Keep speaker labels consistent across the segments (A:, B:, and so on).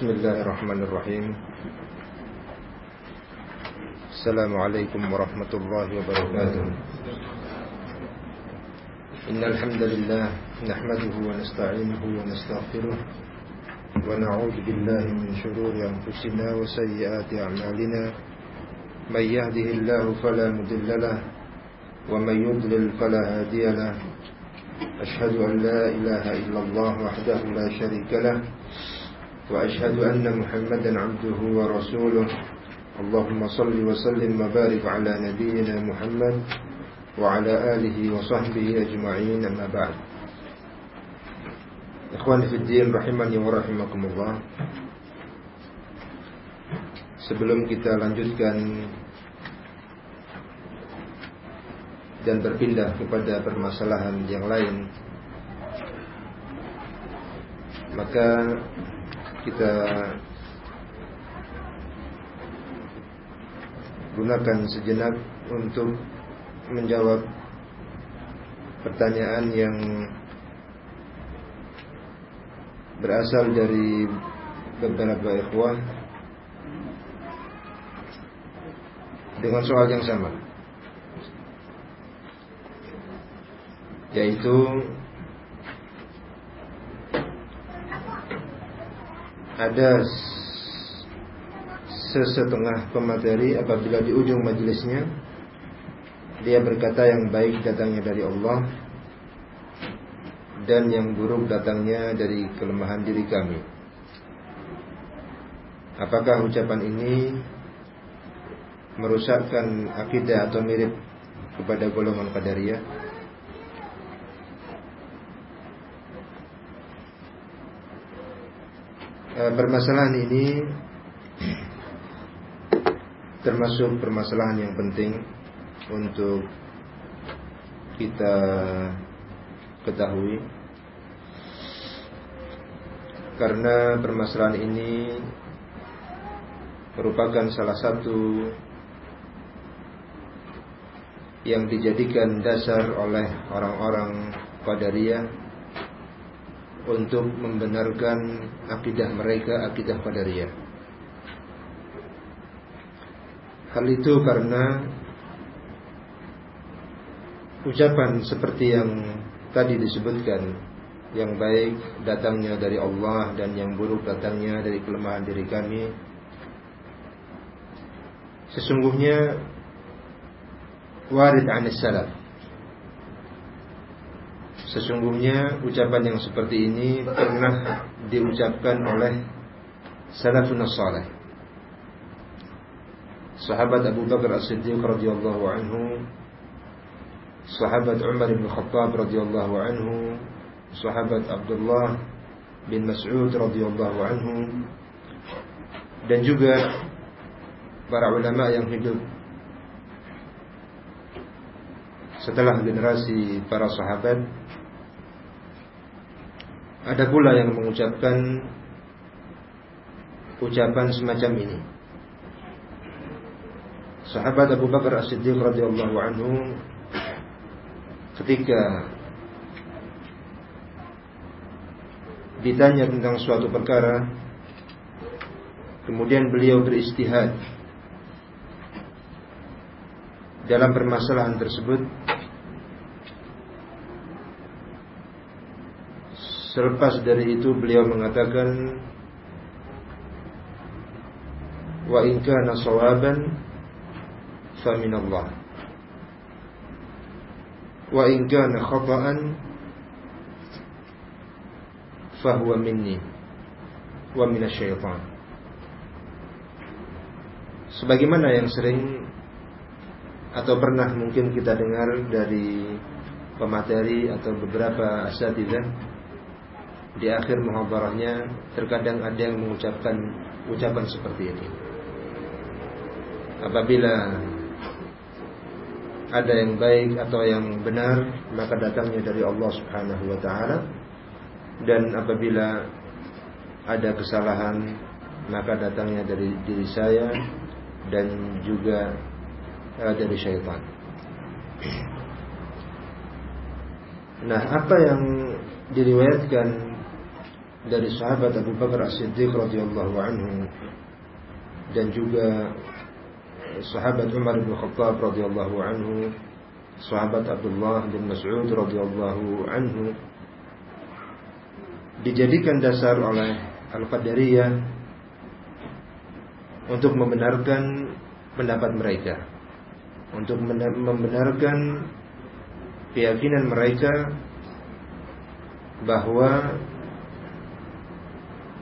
A: بسم الله الرحمن الرحيم السلام عليكم ورحمة الله وبركاته إن الحمد لله نحمده ونستعينه ونستغفره ونعوذ بالله من شرور أنفسنا وسيئات أعمالنا من يهده الله فلا مضل له ومن يضلل فلا هادي له أشهد أن لا إله إلا الله وحده لا شريك له وأشهد أن محمدا عبده ورسوله اللهم صل وسلم وبارك على نبينا محمد وعلى آله وصحبه أجمعين أما بعد إخواني في الدين رحمني ورحمكم الله Sebelum kita lanjutkan dan berpindah kepada permasalahan yang lain, maka kita gunakan sejenak untuk menjawab pertanyaan yang berasal dari beberapa ikhwah dengan soal yang sama yaitu ada sesetengah pemateri apabila di ujung majelisnya dia berkata yang baik datangnya dari Allah dan yang buruk datangnya dari kelemahan diri kami. Apakah ucapan ini merusakkan akidah atau mirip kepada golongan Qadariyah? Eh, permasalahan ini termasuk permasalahan yang penting untuk kita ketahui karena permasalahan ini merupakan salah satu yang dijadikan dasar oleh orang-orang Qadariyah untuk membenarkan akidah mereka, akidah Qadariyah. Hal itu karena ucapan seperti yang tadi disebutkan yang baik datangnya dari Allah dan yang buruk datangnya dari kelemahan diri kami sesungguhnya warid anis salaf Sesungguhnya ucapan yang seperti ini pernah diucapkan oleh salafun salih. Sahabat Abu Bakar As-Siddiq radhiyallahu anhu, sahabat Umar bin Khattab radhiyallahu anhu, sahabat Abdullah bin Mas'ud radhiyallahu anhu dan juga para ulama yang hidup setelah generasi para sahabat ada pula yang mengucapkan ucapan semacam ini. Sahabat Abu Bakar As-Siddiq radhiyallahu anhu ketika ditanya tentang suatu perkara kemudian beliau beristihad dalam permasalahan tersebut Selepas dari itu beliau mengatakan wa in kana sawaban fa minallah Allah wa in kana khata'an fa huwa minni wa minasyaitan sebagaimana yang sering atau pernah mungkin kita dengar dari pemateri atau beberapa asyadidah di akhir muhabarahnya terkadang ada yang mengucapkan ucapan seperti ini. Apabila ada yang baik atau yang benar maka datangnya dari Allah Subhanahu wa taala dan apabila ada kesalahan maka datangnya dari diri saya dan juga eh, dari syaitan. Nah, apa yang diriwayatkan dari sahabat Abu Bakar As-Siddiq radhiyallahu anhu dan juga eh, sahabat Umar bin Khattab radhiyallahu anhu, sahabat Abdullah bin Mas'ud radhiyallahu anhu dijadikan dasar oleh Al-Qadariyah untuk membenarkan pendapat mereka, untuk membenarkan keyakinan mereka bahwa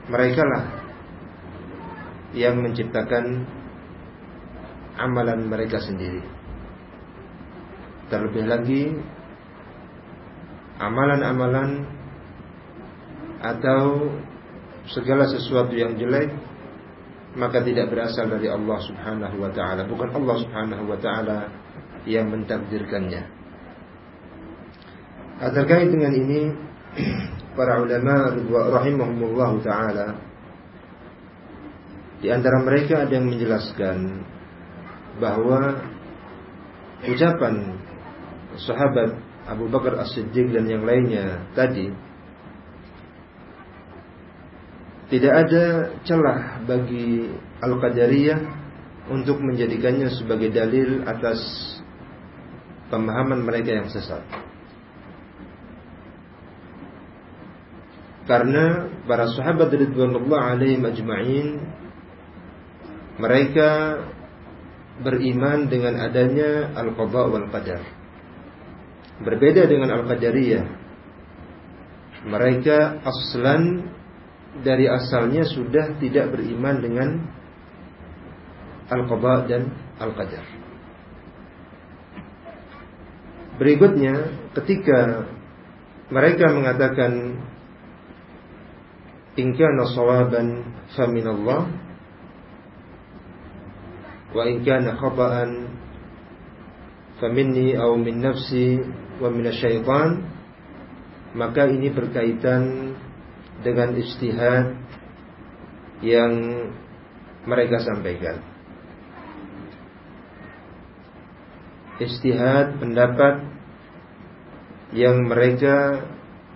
A: mereka lah yang menciptakan amalan mereka sendiri. Terlebih lagi amalan-amalan atau segala sesuatu yang jelek maka tidak berasal dari Allah Subhanahu wa taala, bukan Allah Subhanahu wa taala yang mentakdirkannya. terkait dengan ini para ulama rahimahumullah taala di antara mereka ada yang menjelaskan bahwa ucapan sahabat Abu Bakar As-Siddiq dan yang lainnya tadi tidak ada celah bagi Al-Qadariyah untuk menjadikannya sebagai dalil atas pemahaman mereka yang sesat. karena para sahabat ridwanullah Alaihi majma'in mereka beriman dengan adanya al-qada wal qadar. Berbeda dengan al-qadariyah. Mereka aslan dari asalnya sudah tidak beriman dengan al-qada dan al-qadar. Berikutnya ketika mereka mengatakan إن كان صوابا فمن الله وإن كان خطأ فمني أو من نفسي ومن الشيطان maka ini berkaitan dengan istihad yang mereka sampaikan. Istihad pendapat yang mereka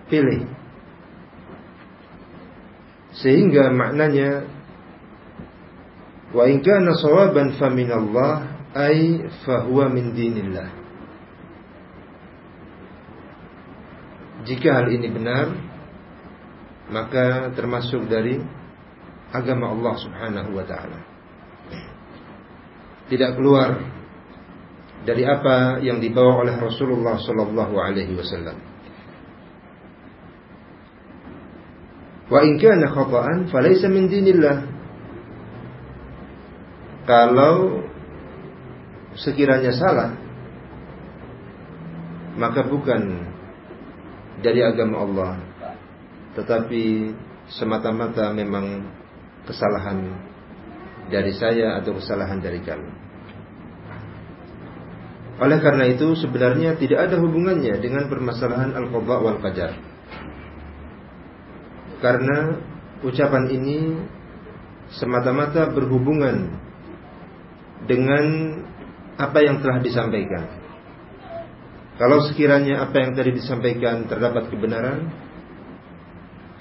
A: pilih sehingga maknanya wa in kana sawaban fa min Allah ay fa huwa min dinillah jika hal ini benar maka termasuk dari agama Allah Subhanahu wa taala tidak keluar dari apa yang dibawa oleh Rasulullah sallallahu alaihi wasallam Wa in kana khata'an falaysa min dinillah. Kalau sekiranya salah maka bukan dari agama Allah tetapi semata-mata memang kesalahan dari saya atau kesalahan dari kamu oleh karena itu sebenarnya tidak ada hubungannya dengan permasalahan al-qadha wal qadar karena ucapan ini semata-mata berhubungan dengan apa yang telah disampaikan. Kalau sekiranya apa yang tadi disampaikan terdapat kebenaran,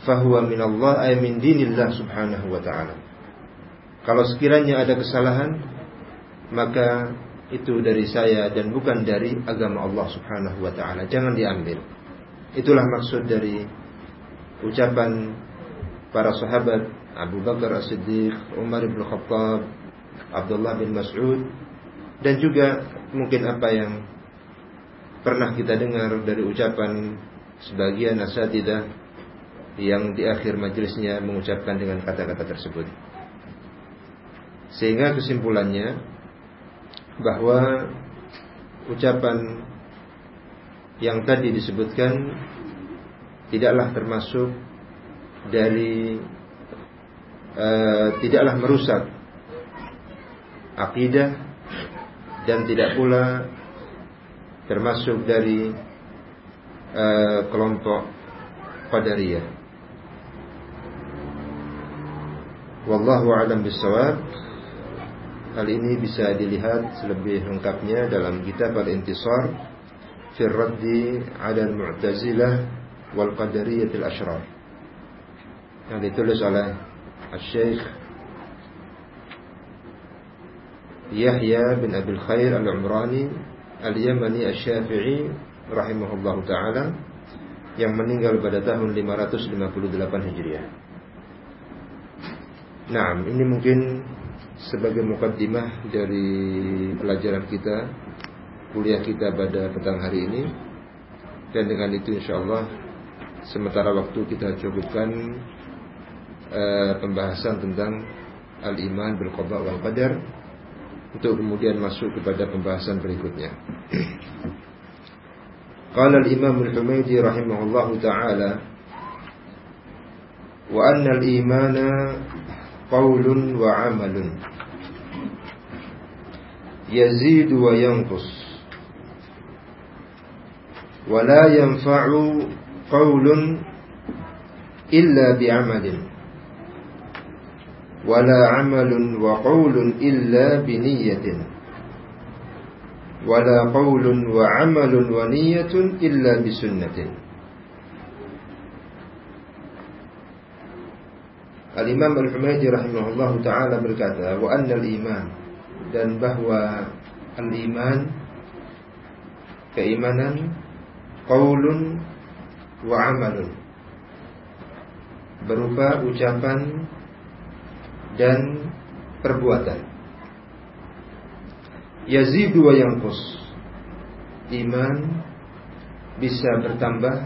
A: fahuwa minallah ay min dinillah subhanahu wa ta'ala. Kalau sekiranya ada kesalahan, maka itu dari saya dan bukan dari agama Allah subhanahu wa ta'ala. Jangan diambil. Itulah maksud dari ucapan para sahabat Abu Bakar As-Siddiq, Umar bin Khattab, Abdullah bin Mas'ud dan juga mungkin apa yang pernah kita dengar dari ucapan sebagian asatidah yang di akhir majelisnya mengucapkan dengan kata-kata tersebut. Sehingga kesimpulannya bahwa ucapan yang tadi disebutkan tidaklah termasuk dari uh, tidaklah merusak akidah dan tidak pula termasuk dari uh, kelompok qadariyah. Wallahu a'lam bissawab. Hal ini bisa dilihat lebih lengkapnya dalam kitab Al-Intisar fi Adal mutazilah wal qadariyatil asyrar yang ditulis oleh Al-Syeikh Yahya bin Abil Khair Al-Umrani Al-Yamani al syafii Rahimahullah taala yang meninggal pada tahun 558 Hijriah. Nah, ini mungkin sebagai mukaddimah dari pelajaran kita kuliah kita pada petang hari ini dan dengan itu insyaallah Sementara waktu kita cukupkan uh, pembahasan tentang al-iman bil qada wal qadar untuk kemudian masuk kepada pembahasan berikutnya. Qala al-Imam al-Humaydi rahimahullah taala wa anna al-imana qaulun wa 'amalun yazidu wa ولا ينفع qaulun illa bi'amalin wala amalun wa qaulun illa biniyatin wala qaulun wa amalun wa niyatun illa bisunnatin Al-Imam Al-Humaydi rahimahullahu taala berkata wa annal iman dan bahwa al-iman keimanan qaulun wa amalun berupa ucapan dan perbuatan yazidu wa yanqus iman bisa bertambah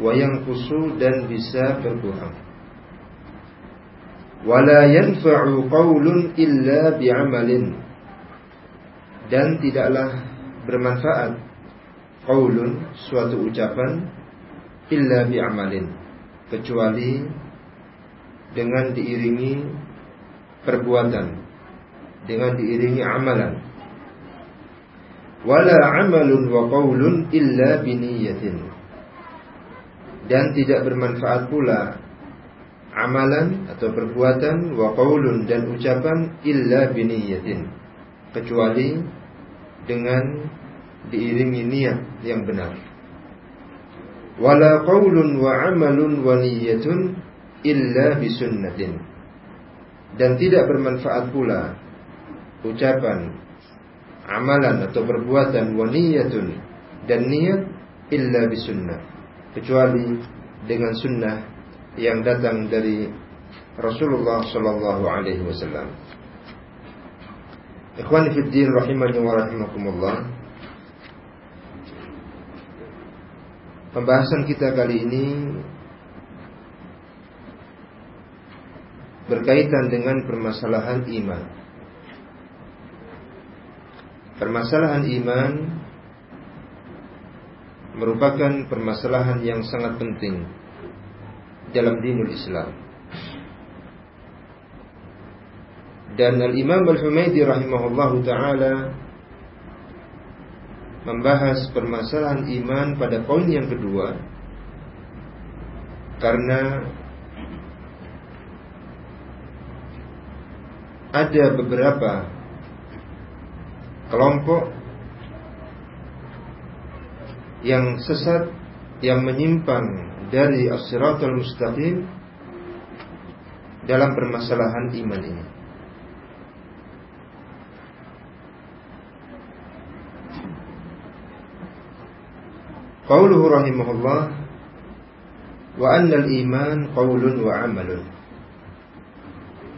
A: wa yanqusu dan bisa berkurang wala yanfa'u qawlun illa bi'amalin dan tidaklah bermanfaat qaulun suatu ucapan illa bi'amalin kecuali dengan diiringi perbuatan dengan diiringi amalan wala amalun wa qaulun illa biniyatin dan tidak bermanfaat pula amalan atau perbuatan wa qaulun dan ucapan illa biniyatin kecuali dengan diiringi niat yang benar wala qaulun wa amalun wa niyyatun illa bisunnatin dan tidak bermanfaat pula ucapan amalan atau perbuatan wa niyyatun dan niat illa bisunnah kecuali dengan sunnah yang datang dari Rasulullah sallallahu alaihi wasallam Ikhwani fi din rahimani wa rahimakumullah Pembahasan kita kali ini berkaitan dengan permasalahan iman. Permasalahan iman merupakan permasalahan yang sangat penting dalam dinul Islam. Dan Al-Imam Al-Humaydi rahimahullahu taala membahas permasalahan iman pada poin yang kedua karena ada beberapa kelompok yang sesat yang menyimpang dari as siratul mustaqim dalam permasalahan iman ini. Qauluhu rahimahullah wa annal iman qaulun wa amalun.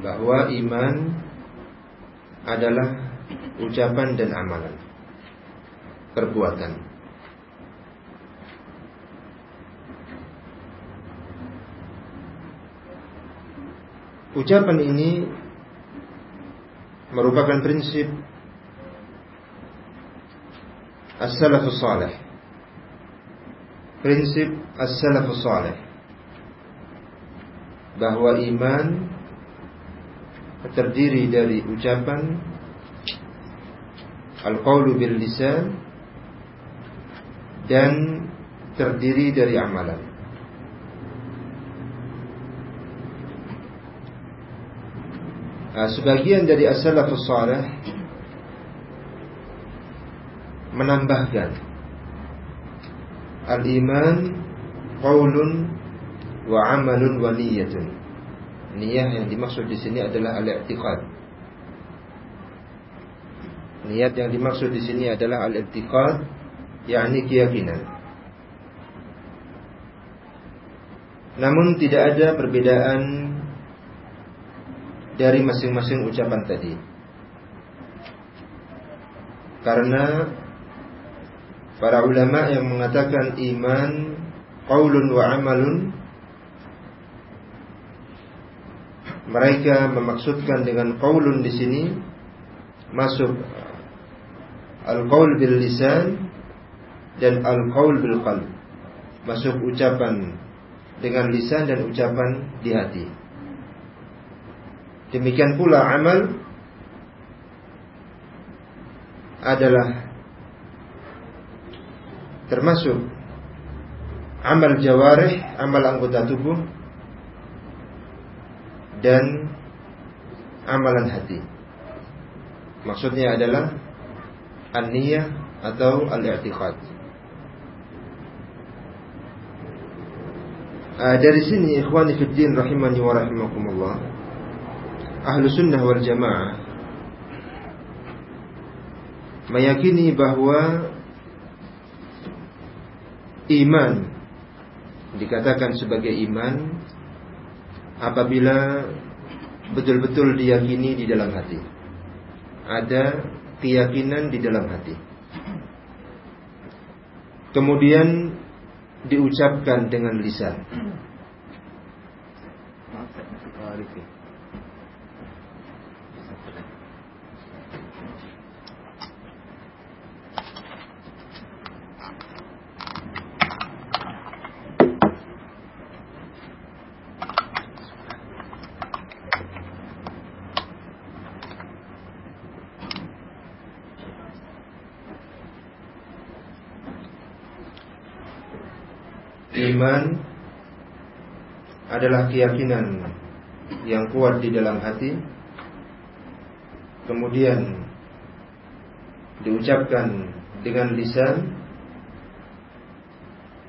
A: Bahwa iman adalah ucapan dan amalan. Perbuatan. Ucapan ini merupakan prinsip as-salafus salih prinsip as-salafus saleh bahwa iman terdiri dari ucapan al-qaulu bil lisan dan terdiri dari amalan ah, sebagian dari as-salafus saleh menambahkan Al-iman qaulun wa amalun wa niyyatun. Niat yang dimaksud di sini adalah al-i'tiqad. Niat yang dimaksud di sini adalah al-i'tiqad, yakni keyakinan. Namun tidak ada perbedaan dari masing-masing ucapan tadi. Karena para ulama yang mengatakan iman qaulun wa amalun mereka memaksudkan dengan qaulun di sini masuk uh, al-qaul bil lisan dan al-qaul bil qal masuk ucapan dengan lisan dan ucapan di hati demikian pula amal adalah termasuk amal jawarih, amal anggota tubuh dan amalan hati. Maksudnya adalah an atau al-i'tiqad. Ah, dari sini ikhwani fiddin rahimani wa rahimakumullah Ahlu sunnah wal jamaah Meyakini bahwa iman dikatakan sebagai iman apabila betul-betul diyakini di dalam hati. Ada keyakinan di dalam hati. Kemudian diucapkan dengan lisan. adalah keyakinan yang kuat di dalam hati kemudian diucapkan dengan lisan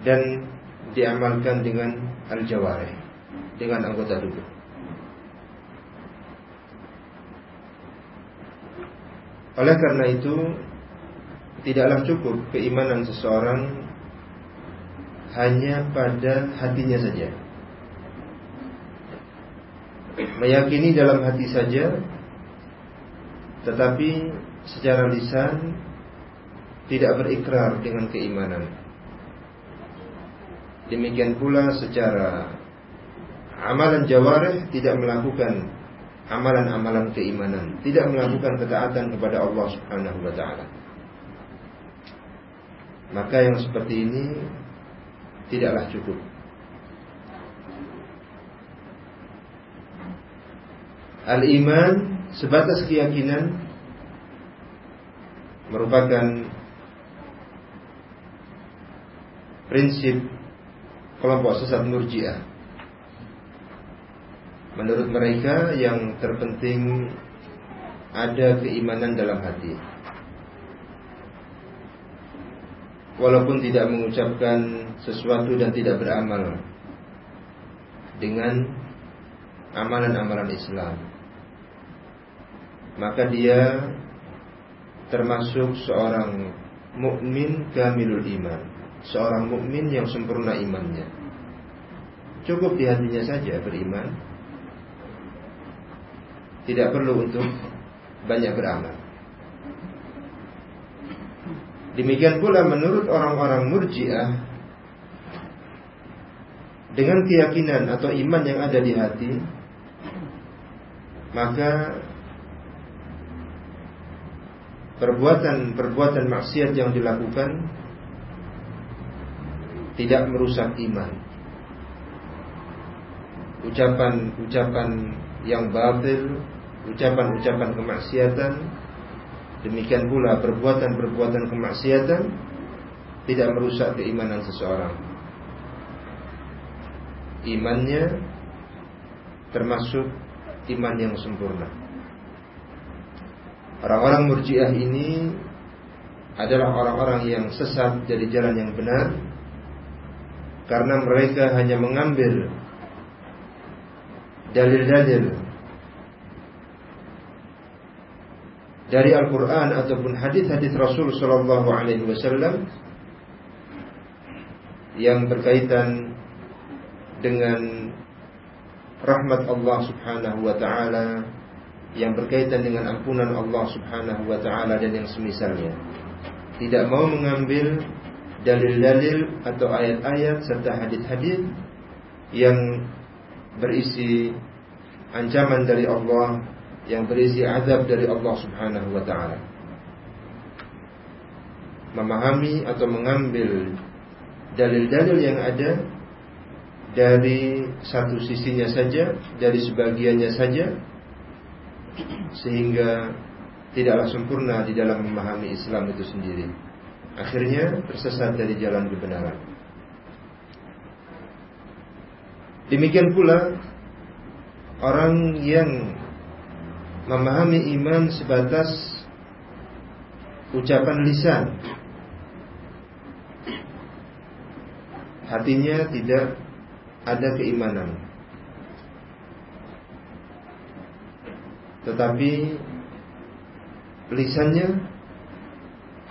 A: dan diamalkan dengan al jawari dengan anggota tubuh Oleh karena itu Tidaklah cukup keimanan seseorang Hanya pada hatinya saja meyakini dalam hati saja tetapi secara lisan tidak berikrar dengan keimanan demikian pula secara amalan jawarih tidak melakukan amalan-amalan keimanan tidak melakukan ketaatan kepada Allah Subhanahu wa taala maka yang seperti ini tidaklah cukup Al-iman sebatas keyakinan merupakan prinsip kelompok sesat Murji'ah. Menurut mereka yang terpenting ada keimanan dalam hati. Walaupun tidak mengucapkan sesuatu dan tidak beramal dengan amalan-amalan Islam maka dia termasuk seorang mukmin kamilul iman, seorang mukmin yang sempurna imannya. Cukup di hatinya saja beriman. Tidak perlu untuk banyak beramal. Demikian pula menurut orang-orang Murji'ah dengan keyakinan atau iman yang ada di hati, maka perbuatan-perbuatan maksiat yang dilakukan tidak merusak iman. Ucapan-ucapan yang batil, ucapan-ucapan kemaksiatan, demikian pula perbuatan-perbuatan kemaksiatan tidak merusak keimanan seseorang. Imannya termasuk iman yang sempurna. Orang-orang murjiah ini adalah orang-orang yang sesat dari jalan yang benar karena mereka hanya mengambil dalil-dalil dari Al-Quran ataupun hadis-hadis Rasul Shallallahu Alaihi Wasallam yang berkaitan dengan rahmat Allah Subhanahu Wa Taala yang berkaitan dengan ampunan Allah Subhanahu wa taala dan yang semisalnya. Tidak mau mengambil dalil-dalil atau ayat-ayat serta hadis-hadis yang berisi ancaman dari Allah, yang berisi azab dari Allah Subhanahu wa taala. Memahami atau mengambil dalil-dalil yang ada dari satu sisinya saja, dari sebagiannya saja sehingga tidaklah sempurna di dalam memahami Islam itu sendiri. Akhirnya tersesat dari jalan kebenaran. Demikian pula orang yang memahami iman sebatas ucapan lisan. Hatinya tidak ada keimanan. tetapi lisannya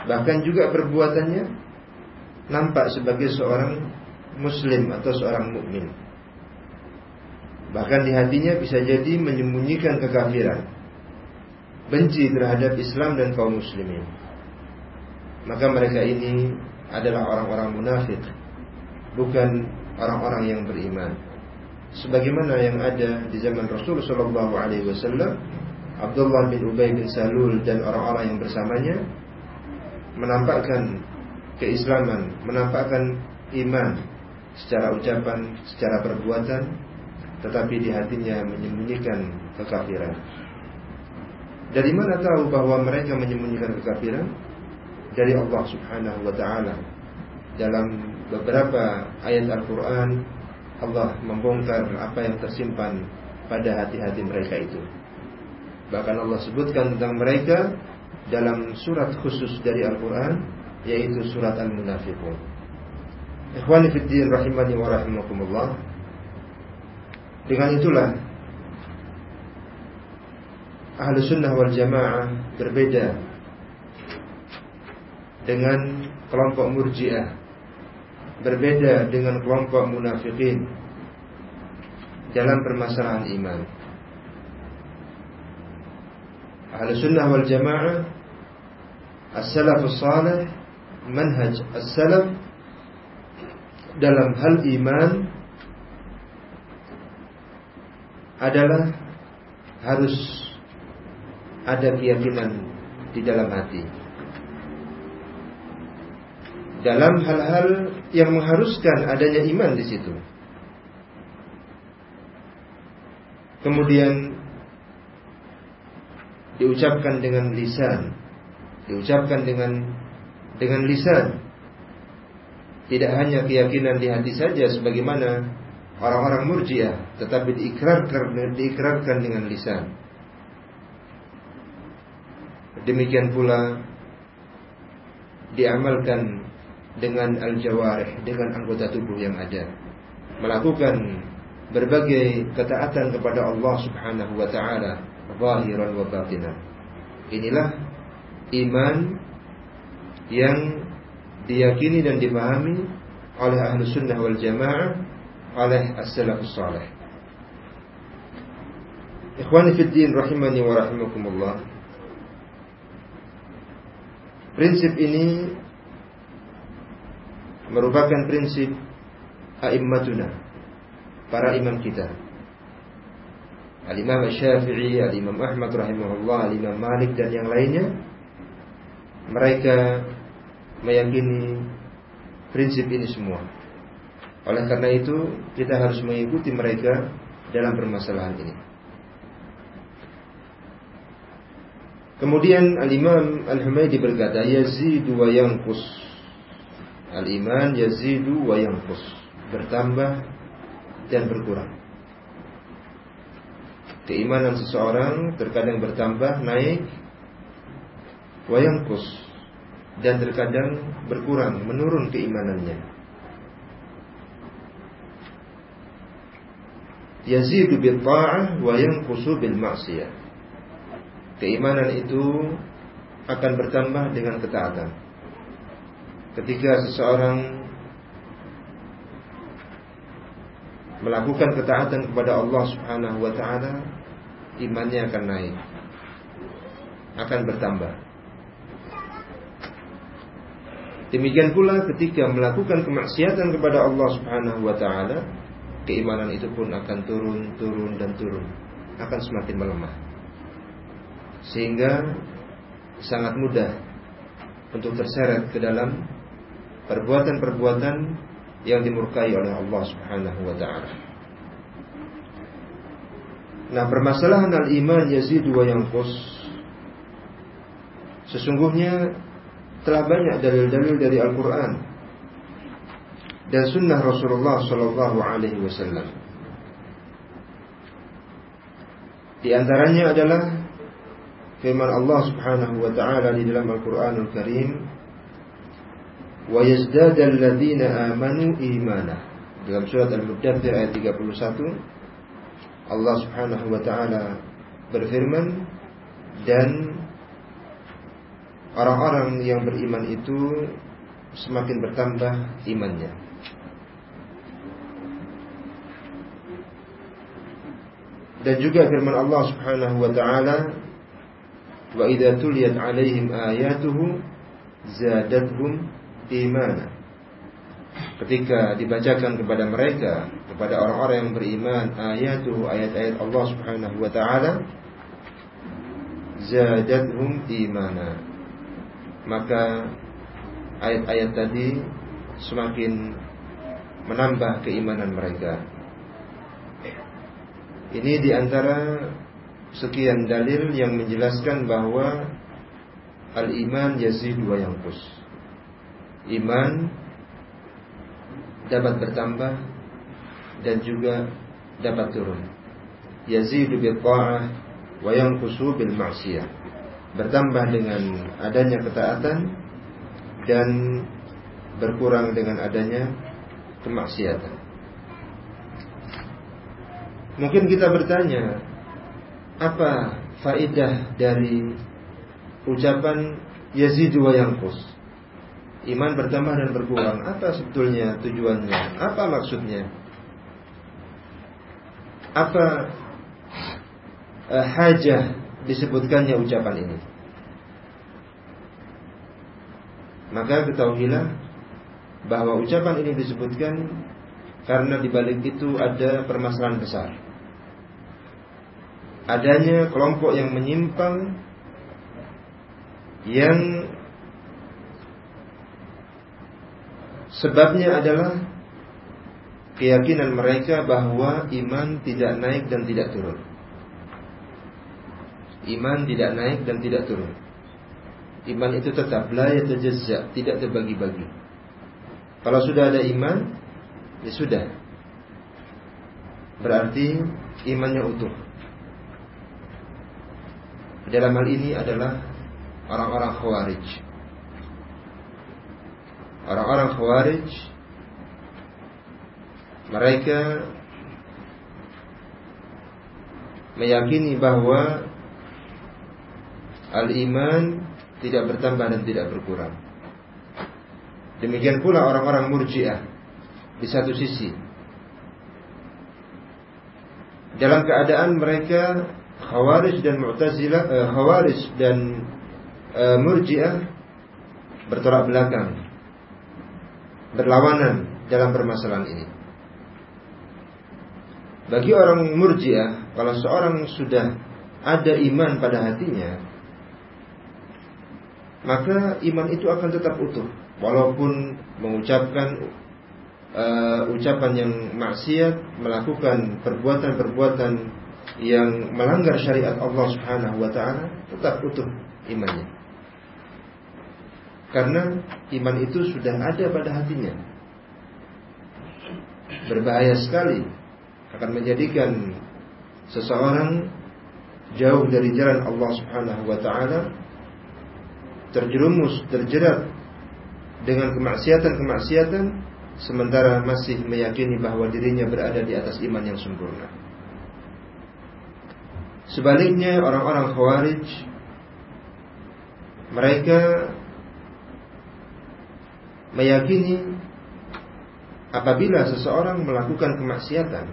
A: bahkan juga perbuatannya nampak sebagai seorang muslim atau seorang mukmin. Bahkan di hatinya bisa jadi menyembunyikan kekafiran, benci terhadap Islam dan kaum muslimin. Maka mereka ini adalah orang-orang munafik, bukan orang-orang yang beriman. Sebagaimana yang ada di zaman Rasulullah Shallallahu Abdullah bin Ubay bin Salul dan orang-orang yang bersamanya menampakkan keislaman, menampakkan iman secara ucapan, secara perbuatan, tetapi di hatinya menyembunyikan kekafiran. Dari mana tahu bahwa mereka menyembunyikan kekafiran? Dari Allah Subhanahu wa taala. Dalam beberapa ayat Al-Qur'an Allah membongkar apa yang tersimpan pada hati-hati mereka itu. Bahkan Allah sebutkan tentang mereka dalam surat khusus dari Al-Quran yaitu surat Al-Munafiqun. Ikhwani fiddin rahimani wa rahimakumullah. Dengan itulah Ahlu sunnah wal jamaah berbeda dengan kelompok murjiah berbeda dengan kelompok munafikin dalam permasalahan iman al sunnah wal jamaah As-salafus salih Manhaj as-salaf Dalam hal iman Adalah Harus Ada keyakinan Di dalam hati Dalam hal-hal Yang mengharuskan adanya iman di situ Kemudian diucapkan dengan lisan, diucapkan dengan dengan lisan. Tidak hanya keyakinan di hati saja sebagaimana orang-orang Murji'ah, tetapi diikrarkan diikrarkan dengan lisan. Demikian pula diamalkan dengan al-jawarih, dengan anggota tubuh yang ada. Melakukan berbagai ketaatan kepada Allah Subhanahu wa taala zahiran wa batinan. Inilah iman yang diyakini dan dimahami oleh ahlu sunnah wal jamaah oleh as-salafus salih. Ikhwani fid din rahimani wa rahimakumullah. Prinsip ini merupakan prinsip a'immatuna, para imam kita. Al-Imam Syafi'i, Al-Imam Ahmad rahimahullah, Al-Imam Malik dan yang lainnya mereka meyakini prinsip ini semua. Oleh karena itu, kita harus mengikuti mereka dalam permasalahan ini. Kemudian Al-Imam Al-Humaydi berkata, Yazidu wa yankus. Al-iman yazidu wa Bertambah dan berkurang. Keimanan seseorang terkadang bertambah naik wayangkus dan terkadang berkurang menurun keimanannya. Yazidu bil ta'ah wa yanqusu bil ma'siyah. Keimanan itu akan bertambah dengan ketaatan. Ketika seseorang melakukan ketaatan kepada Allah Subhanahu wa taala, imannya akan naik akan bertambah demikian pula ketika melakukan kemaksiatan kepada Allah Subhanahu wa taala keimanan itu pun akan turun turun dan turun akan semakin melemah sehingga sangat mudah untuk terseret ke dalam perbuatan-perbuatan yang dimurkai oleh Allah Subhanahu wa taala Nah permasalahan al-iman yazid yang kos Sesungguhnya telah banyak dalil-dalil dari Al-Quran dan Sunnah Rasulullah Sallallahu Alaihi Wasallam. Di antaranya adalah firman Allah Subhanahu Wa Taala di dalam Al-Quran Al-Karim, وَيَزْدَادَ الَّذِينَ amanu إِيمَانًا dalam surat Al-Muddathir ayat 31 Allah Subhanahu wa taala berfirman dan orang-orang yang beriman itu semakin bertambah imannya. Dan juga firman Allah Subhanahu wa taala wa idza tuliyat alaihim ayatuhu zadatuhum imana ketika dibacakan kepada mereka kepada orang-orang yang beriman ayat ayat-ayat Allah Subhanahu wa taala zadatuhum imana maka ayat-ayat tadi semakin menambah keimanan mereka ini diantara sekian dalil yang menjelaskan bahwa al-iman yazid wa yanqus iman dapat bertambah dan juga dapat turun. Yazidu bil ta'ah wa yanqusu bil ma'siyah. Bertambah dengan adanya ketaatan dan berkurang dengan adanya kemaksiatan. Mungkin kita bertanya, apa faedah dari ucapan Yazidu wa yanqusu? Iman bertambah dan berkurang. Apa sebetulnya tujuannya? Apa maksudnya? Apa uh, hajah disebutkannya ucapan ini? Maka ketahuilah bahwa ucapan ini disebutkan karena dibalik itu ada permasalahan besar. Adanya kelompok yang menyimpang yang Sebabnya adalah keyakinan mereka bahwa iman tidak naik dan tidak turun. Iman tidak naik dan tidak turun. Iman itu tetap la terjejak, tidak terbagi-bagi. Kalau sudah ada iman, ya sudah. Berarti imannya utuh. Dalam hal ini adalah orang-orang Khawarij orang-orang Khawarij mereka meyakini bahwa al-iman tidak bertambah dan tidak berkurang. Demikian pula orang-orang Murji'ah di satu sisi dalam keadaan mereka Khawarij dan Mu'tazilah eh, Khawarij dan eh, Murji'ah bertolak belakang berlawanan dalam permasalahan ini. Bagi orang murjiah, kalau seorang sudah ada iman pada hatinya, maka iman itu akan tetap utuh, walaupun mengucapkan uh, ucapan yang maksiat, melakukan perbuatan-perbuatan yang melanggar syariat Allah Subhanahu wa taala, tetap utuh imannya. Karena iman itu sudah ada pada hatinya. Berbahaya sekali akan menjadikan seseorang jauh dari jalan Allah Subhanahu wa taala terjerumus, terjerat dengan kemaksiatan-kemaksiatan sementara masih meyakini bahwa dirinya berada di atas iman yang sempurna. Sebaliknya orang-orang Khawarij mereka meyakini apabila seseorang melakukan kemaksiatan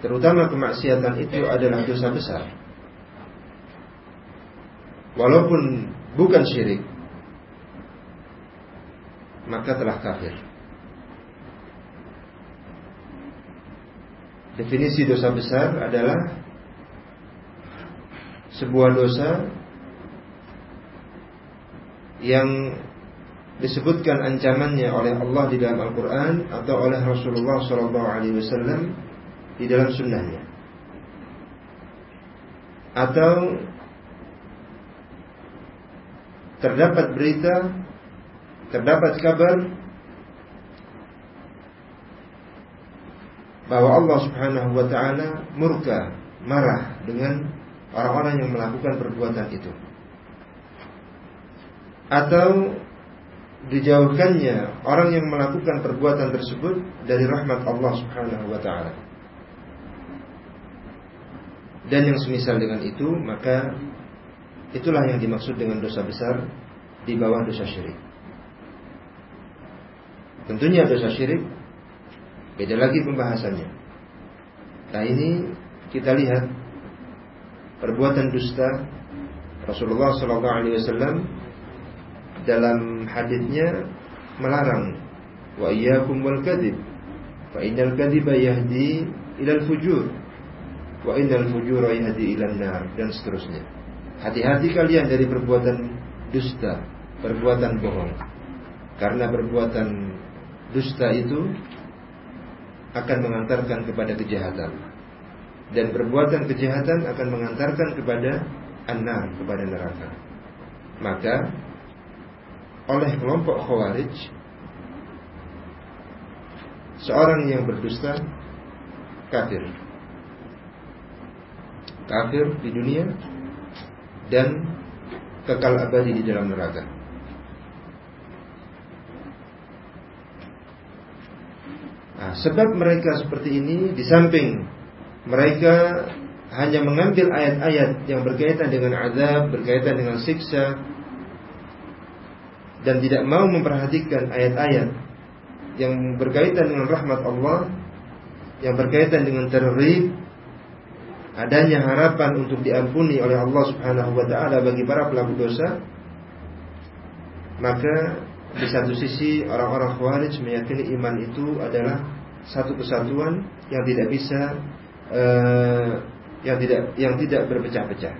A: terutama kemaksiatan itu adalah dosa besar walaupun bukan syirik maka telah kafir Definisi dosa besar adalah sebuah dosa yang disebutkan ancamannya oleh Allah di dalam Al-Quran atau oleh Rasulullah Shallallahu Alaihi Wasallam di dalam sunnahnya atau terdapat berita terdapat kabar bahwa Allah Subhanahu wa taala murka, marah dengan orang-orang yang melakukan perbuatan itu. Atau dijauhkannya orang yang melakukan perbuatan tersebut dari rahmat Allah Subhanahu wa taala. Dan yang semisal dengan itu, maka itulah yang dimaksud dengan dosa besar di bawah dosa syirik. Tentunya dosa syirik beda lagi pembahasannya. Nah, ini kita lihat perbuatan dusta Rasulullah SAW alaihi wasallam dalam hadisnya melarang wa iyyakum wal kadzib fa innal kadziba yahdi al fujur wa innal fujura yahdi ilan nar dan seterusnya hati-hati kalian dari perbuatan dusta perbuatan bohong karena perbuatan dusta itu akan mengantarkan kepada kejahatan dan perbuatan kejahatan akan mengantarkan kepada anar kepada neraka maka oleh kelompok Khawarij seorang yang berdusta kafir. Kafir di dunia dan kekal abadi di dalam neraka. Nah, sebab mereka seperti ini di samping mereka hanya mengambil ayat-ayat yang berkaitan dengan azab, berkaitan dengan siksa, dan tidak mau memperhatikan ayat-ayat yang berkaitan dengan rahmat Allah, yang berkaitan dengan terrib, adanya harapan untuk diampuni oleh Allah Subhanahu wa taala bagi para pelaku dosa, maka di satu sisi orang-orang Khawarij meyakini iman itu adalah satu kesatuan yang tidak bisa eh, yang tidak yang tidak berpecah-pecah.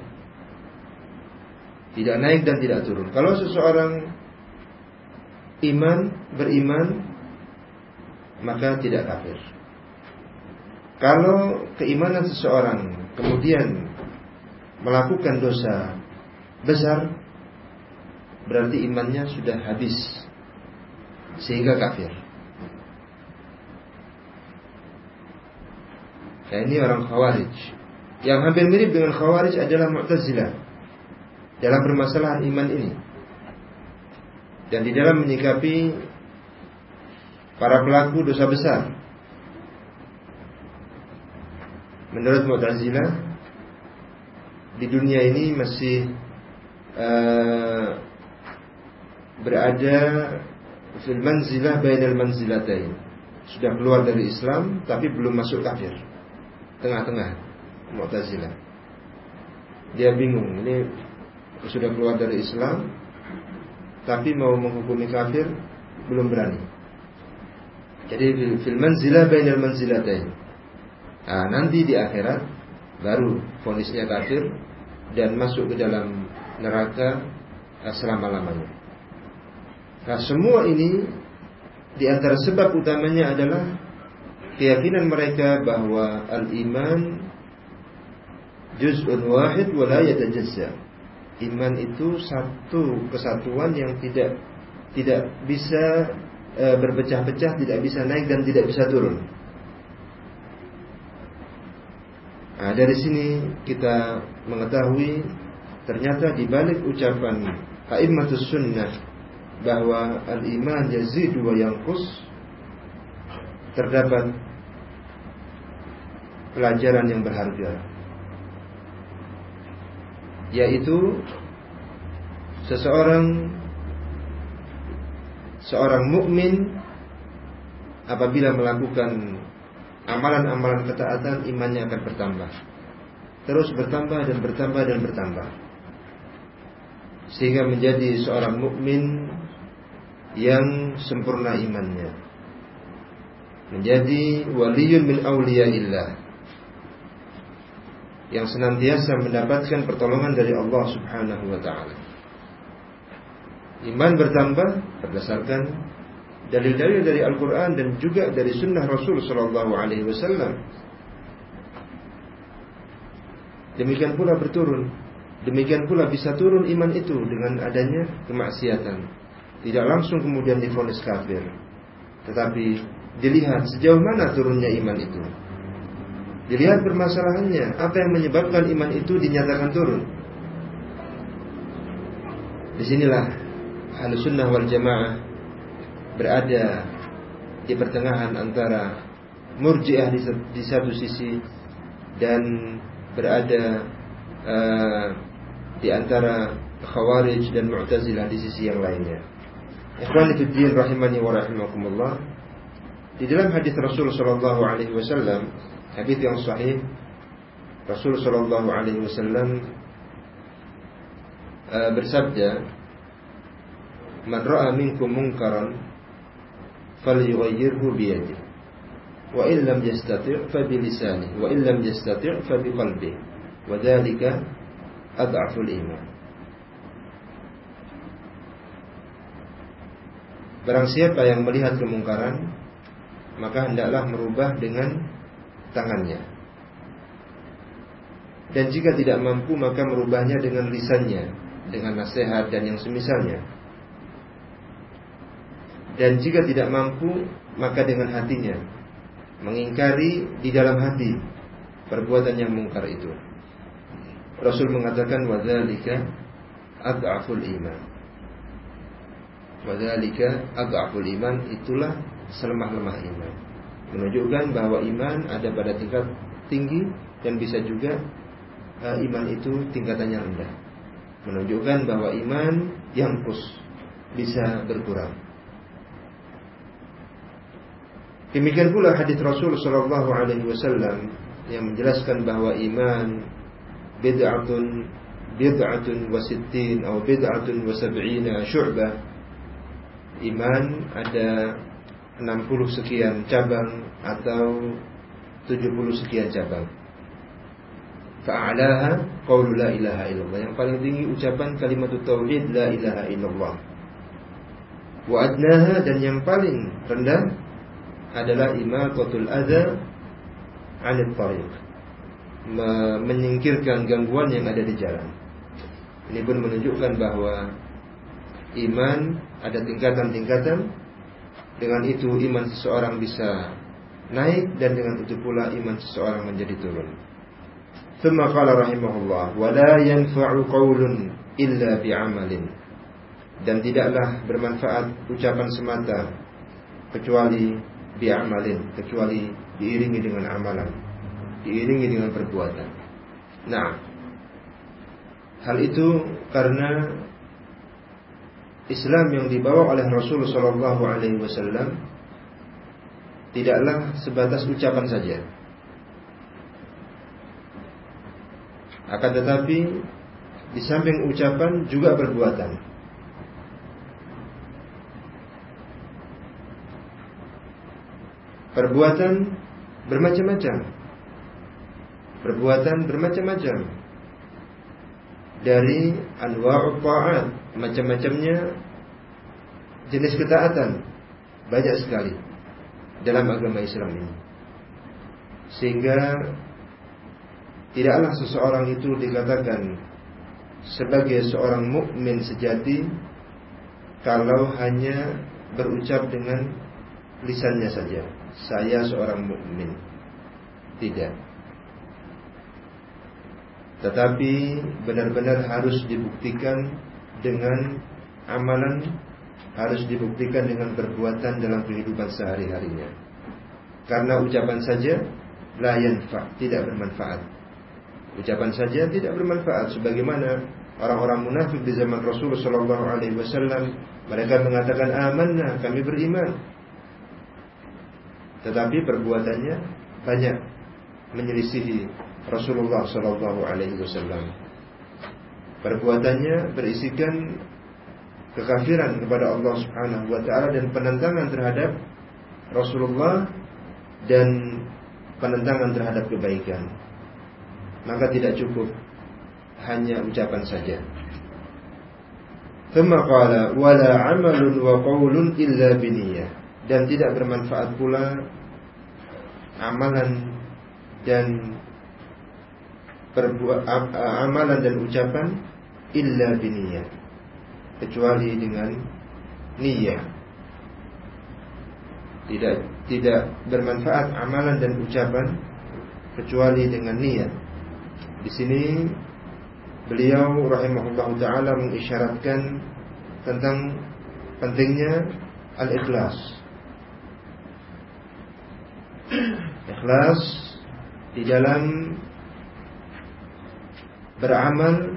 A: Tidak naik dan tidak turun. Kalau seseorang iman beriman maka tidak kafir. Kalau keimanan seseorang kemudian melakukan dosa besar berarti imannya sudah habis sehingga kafir. Nah, ini orang khawarij. Yang hampir mirip dengan khawarij adalah mu'tazilah dalam permasalahan iman ini dan di dalam menyikapi para pelaku dosa besar. Menurut Mu'tazila di dunia ini masih uh, berada fil manzilah bainal manzilatain. Sudah keluar dari Islam tapi belum masuk kafir. Tengah-tengah Mu'tazila. Dia bingung, ini sudah keluar dari Islam tapi mau menghukumi kafir belum berani. Jadi fil manzilah bainal manzilatain. Nah, nanti di akhirat baru fonisnya kafir dan masuk ke dalam neraka eh, selama-lamanya. Nah, semua ini di antara sebab utamanya adalah keyakinan mereka bahwa al-iman juz'un wahid wa la yatajazza iman itu satu kesatuan yang tidak tidak bisa e, berpecah-pecah, tidak bisa naik dan tidak bisa turun. Nah, dari sini kita mengetahui ternyata di balik ucapan Aimatus Sunnah bahwa al-iman yazidu yang kus terdapat pelajaran yang berharga yaitu seseorang seorang mukmin apabila melakukan amalan-amalan ketaatan imannya akan bertambah terus bertambah dan bertambah dan bertambah sehingga menjadi seorang mukmin yang sempurna imannya menjadi waliyun min auliyaillah yang senantiasa mendapatkan pertolongan dari Allah Subhanahu wa taala. Iman bertambah berdasarkan dalil-dalil dari Al-Qur'an dan juga dari sunnah Rasul sallallahu alaihi wasallam. Demikian pula berturun, demikian pula bisa turun iman itu dengan adanya kemaksiatan. Tidak langsung kemudian difonis kafir, tetapi dilihat sejauh mana turunnya iman itu. Dilihat permasalahannya, apa yang menyebabkan iman itu dinyatakan turun. Disinilah ahlu sunnah wal jamaah berada di pertengahan antara murjiah di, di satu sisi dan berada uh, di antara khawarij dan mu'tazilah di sisi yang lainnya. Ikhwan itu rahimani wa rahimakumullah. Di dalam hadis Rasul sallallahu alaihi wasallam hadis yang sahih Rasul Shallallahu Alaihi Wasallam eh, bersabda, "Man ra'a minkum munkaran, falyughayyirhu yadihi wa in lam yastati' fa bilisani, wa in lam yastati' fa qalbihi wa dzalika ad'aful iman." Barang siapa yang melihat kemungkaran, maka hendaklah merubah dengan tangannya. Dan jika tidak mampu maka merubahnya dengan lisannya, dengan nasihat dan yang semisalnya. Dan jika tidak mampu maka dengan hatinya, mengingkari di dalam hati perbuatan yang mungkar itu. Rasul mengatakan wadzalika ad'aful iman. Wadzalika ad'aful iman itulah selemah-lemah iman menunjukkan bahwa iman ada pada tingkat tinggi dan bisa juga e, iman itu tingkatannya rendah menunjukkan bahwa iman yang kus bisa berkurang demikian pula hadis Rasul Shallallahu Alaihi Wasallam yang menjelaskan bahwa iman bid'atun bid'atun wa atau bid'atun wa syu'bah iman ada 60 sekian cabang atau 70 sekian cabang. Fa'alaha qaulu la ilaha illallah. Yang paling tinggi ucapan kalimat tauhid la ilaha illallah. Wa adnaha dan yang paling rendah adalah imatatul adza 'anil tariq. Menyingkirkan gangguan yang ada di jalan. Ini pun menunjukkan bahwa iman ada tingkatan-tingkatan dengan itu iman seseorang bisa naik dan dengan itu pula iman seseorang menjadi turun. ثم قال رحمه الله ولا ينفع illa إلا بعمل dan tidaklah bermanfaat ucapan semata kecuali bi'amalin kecuali diiringi dengan amalan diiringi dengan perbuatan nah hal itu karena Islam yang dibawa oleh Rasulullah Shallallahu Alaihi Wasallam tidaklah sebatas ucapan saja. Akan tetapi di samping ucapan juga perbuatan. Perbuatan bermacam-macam. Perbuatan bermacam-macam. Dari anwar ta'at macam-macamnya jenis ketaatan banyak sekali dalam agama Islam ini. Sehingga tidaklah seseorang itu dikatakan sebagai seorang mukmin sejati kalau hanya berucap dengan lisannya saja. Saya seorang mukmin. Tidak. Tetapi benar-benar harus dibuktikan dengan amalan harus dibuktikan dengan perbuatan dalam kehidupan sehari-harinya. Karena ucapan saja la yanfa, tidak bermanfaat. Ucapan saja tidak bermanfaat sebagaimana orang-orang munafik di zaman Rasulullah sallallahu alaihi wasallam mereka mengatakan amanah, kami beriman. Tetapi perbuatannya banyak menyelisihi Rasulullah sallallahu alaihi wasallam. Perbuatannya berisikan kekafiran kepada Allah Subhanahu wa taala dan penentangan terhadap Rasulullah dan penentangan terhadap kebaikan. Maka tidak cukup hanya ucapan saja. Thumma qala wala 'amalun wa qawlun illa biniyah. Dan tidak bermanfaat pula amalan dan perbuat amalan dan ucapan illa biniyah kecuali dengan niat tidak tidak bermanfaat amalan dan ucapan kecuali dengan niat di sini beliau rahimahullah taala mengisyaratkan tentang pentingnya al-ikhlas ikhlas di dalam beramal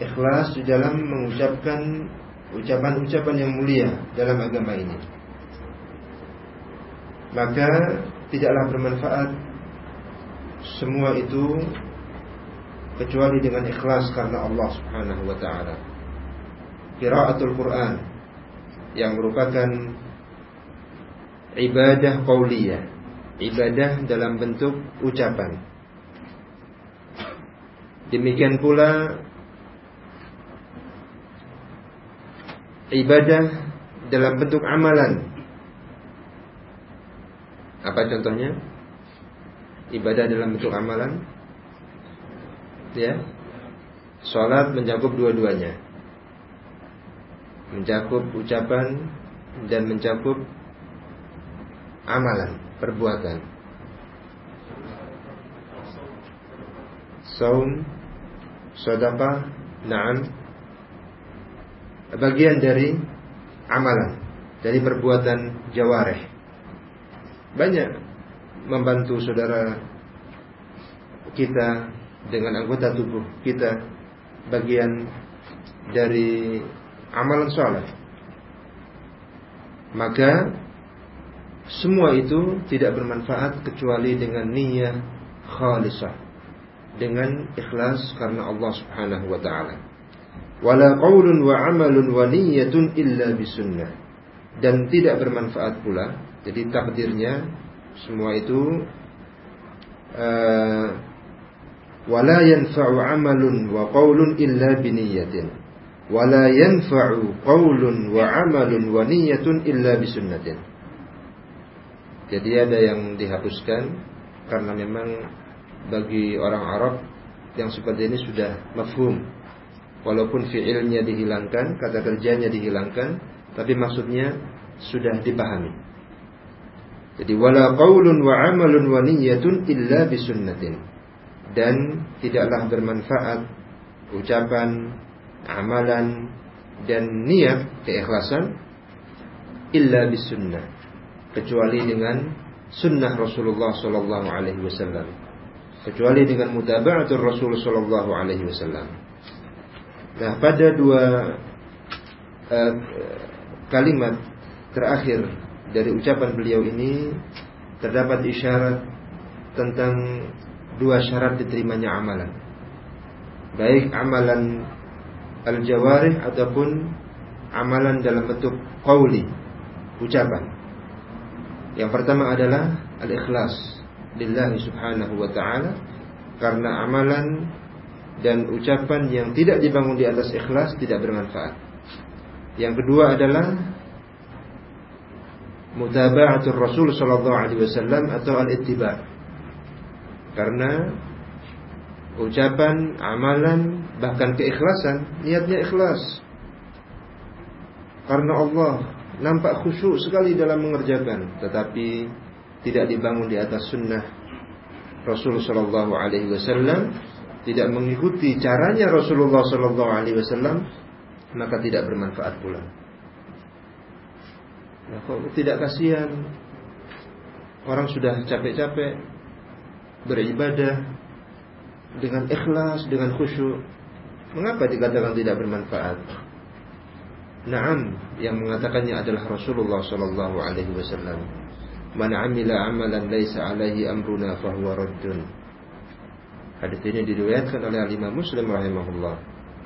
A: ikhlas di dalam mengucapkan ucapan-ucapan yang mulia dalam agama ini. Maka tidaklah bermanfaat semua itu kecuali dengan ikhlas karena Allah Subhanahu wa taala. Qiraatul Quran yang merupakan ibadah qauliyah, ibadah dalam bentuk ucapan. Demikian pula ibadah dalam bentuk amalan. Apa contohnya? Ibadah dalam bentuk amalan. Ya. Salat mencakup dua-duanya. Mencakup ucapan dan mencakup amalan, perbuatan. Saum, sedekah, na'am, bagian dari amalan, dari perbuatan jawareh. Banyak membantu saudara kita dengan anggota tubuh kita bagian dari amalan sholat Maka semua itu tidak bermanfaat kecuali dengan niat khalisah dengan ikhlas karena Allah Subhanahu wa taala wala qaulun wa amalun wa niyyatun illa bisunnah dan tidak bermanfaat pula jadi takdirnya semua itu uh, wala yanfa'u amalun wa qaulun illa biniyatin. wala yanfa'u qaulun wa amalun wa niyyatun illa bisunnatin jadi ada yang dihapuskan karena memang bagi orang Arab yang seperti ini sudah mafhum walaupun fiilnya dihilangkan, kata kerjanya dihilangkan, tapi maksudnya sudah dipahami. Jadi wala qaulun wa amalun wa niyyatun illa bisunnatin. Dan tidaklah bermanfaat ucapan, amalan dan niat keikhlasan illa bisunnah kecuali dengan sunnah Rasulullah sallallahu alaihi wasallam kecuali dengan mutaba'atul Rasul sallallahu alaihi wasallam Nah, pada dua uh, kalimat terakhir dari ucapan beliau ini terdapat isyarat tentang dua syarat diterimanya amalan. Baik amalan al-jawarih ataupun amalan dalam bentuk qauli, ucapan. Yang pertama adalah al-ikhlas lillahi subhanahu wa ta'ala karena amalan dan ucapan yang tidak dibangun di atas ikhlas tidak bermanfaat. Yang kedua adalah mutaba'atul Rasul sallallahu alaihi wasallam atau al-ittiba. Karena ucapan, amalan, bahkan keikhlasan niatnya ikhlas. Karena Allah nampak khusyuk sekali dalam mengerjakan, tetapi tidak dibangun di atas sunnah Rasul sallallahu alaihi wasallam tidak mengikuti caranya Rasulullah Shallallahu Alaihi Wasallam maka tidak bermanfaat pula. Nah, kok tidak kasihan orang sudah capek-capek beribadah dengan ikhlas dengan khusyuk mengapa dikatakan tidak bermanfaat? Naam yang mengatakannya adalah Rasulullah Shallallahu Alaihi Wasallam. Man amila amalan laysa alaihi amruna fahuwa raddun. Hadis ini diriwayatkan oleh Alima Muslim rahimahullah.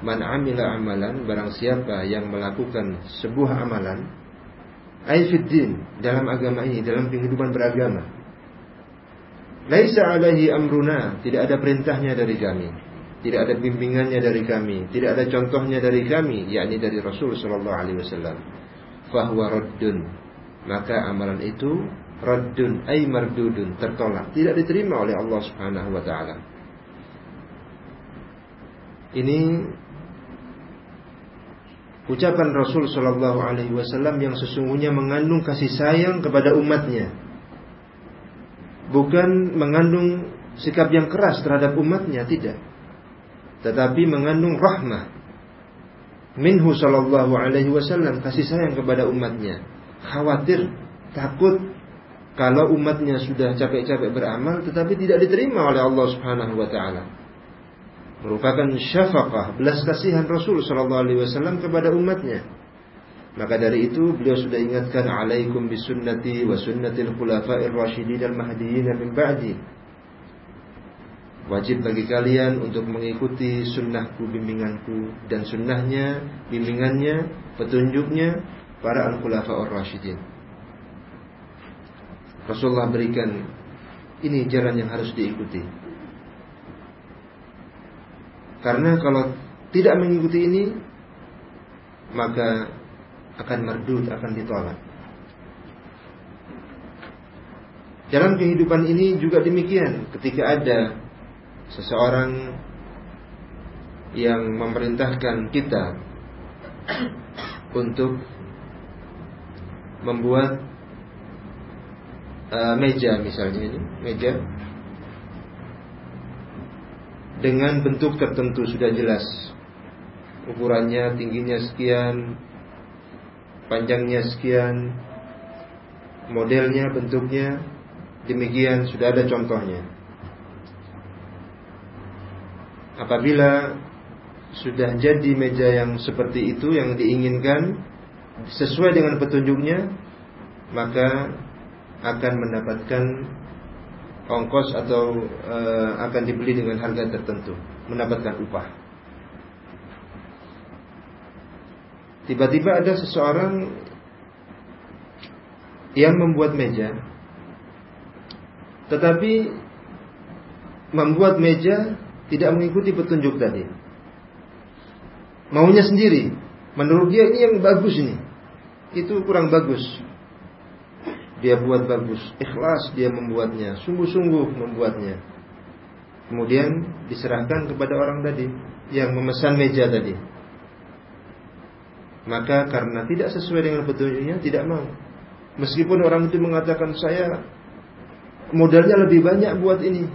A: Man amila amalan barang siapa yang melakukan sebuah amalan aifiddin dalam agama ini, dalam kehidupan beragama. Laisa alaihi amruna, tidak ada perintahnya dari kami. Tidak ada bimbingannya dari kami, tidak ada contohnya dari kami, yakni dari Rasul sallallahu alaihi wasallam. Fahuwa raddun. Maka amalan itu raddun ay mardudun, tertolak, tidak diterima oleh Allah Subhanahu wa taala. Ini ucapan Rasul Shallallahu Alaihi Wasallam yang sesungguhnya mengandung kasih sayang kepada umatnya, bukan mengandung sikap yang keras terhadap umatnya tidak, tetapi mengandung rahmah. Minhu Shallallahu Alaihi Wasallam kasih sayang kepada umatnya, khawatir, takut kalau umatnya sudah capek-capek beramal tetapi tidak diterima oleh Allah Subhanahu Wa Taala merupakan syafaqah belas kasihan Rasul sallallahu Alaihi Wasallam kepada umatnya. Maka dari itu beliau sudah ingatkan alaikum bisunnati wa sunnatil khulafa'ir rasyidin al mahdiyyin min ba'di. Wajib bagi kalian untuk mengikuti sunnahku bimbinganku dan sunnahnya, bimbingannya, petunjuknya para al khulafa'ur rasyidin. Rasulullah berikan ini jalan yang harus diikuti. Karena kalau tidak mengikuti ini maka akan merdut, akan ditolak. Jalan kehidupan ini juga demikian. Ketika ada seseorang yang memerintahkan kita untuk membuat uh, meja misalnya ini, meja dengan bentuk tertentu sudah jelas ukurannya tingginya sekian panjangnya sekian modelnya bentuknya demikian sudah ada contohnya apabila sudah jadi meja yang seperti itu yang diinginkan sesuai dengan petunjuknya maka akan mendapatkan ongkos atau e, akan dibeli dengan harga tertentu, mendapatkan upah. Tiba-tiba ada seseorang yang membuat meja, tetapi membuat meja tidak mengikuti petunjuk tadi. Maunya sendiri, menurut dia ini yang bagus ini, itu kurang bagus dia buat bagus, ikhlas dia membuatnya, sungguh-sungguh membuatnya. Kemudian diserahkan kepada orang tadi yang memesan meja tadi. Maka karena tidak sesuai dengan petunjuknya tidak mau. Meskipun orang itu mengatakan saya modalnya lebih banyak buat ini.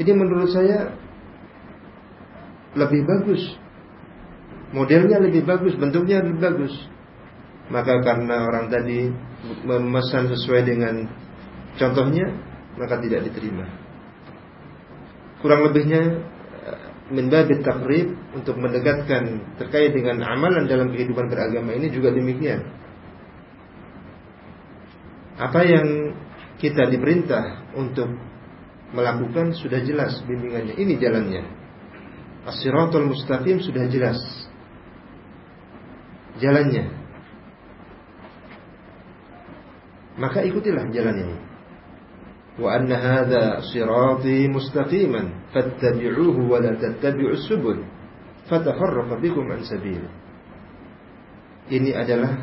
A: Ini menurut saya lebih bagus. Modelnya lebih bagus, bentuknya lebih bagus maka karena orang tadi memesan sesuai dengan contohnya maka tidak diterima. Kurang lebihnya eh, menbabit takrib untuk mendekatkan terkait dengan amalan dalam kehidupan beragama ini juga demikian. Apa yang kita diperintah untuk melakukan sudah jelas bimbingannya. Ini jalannya. Asiratul mustaqim sudah jelas jalannya. maka ikutilah jalan ini. Wa anna hadza sirati mustaqiman fattabi'uhu wa la tattabi'u subul fatafarraqa bikum an sabili. Ini adalah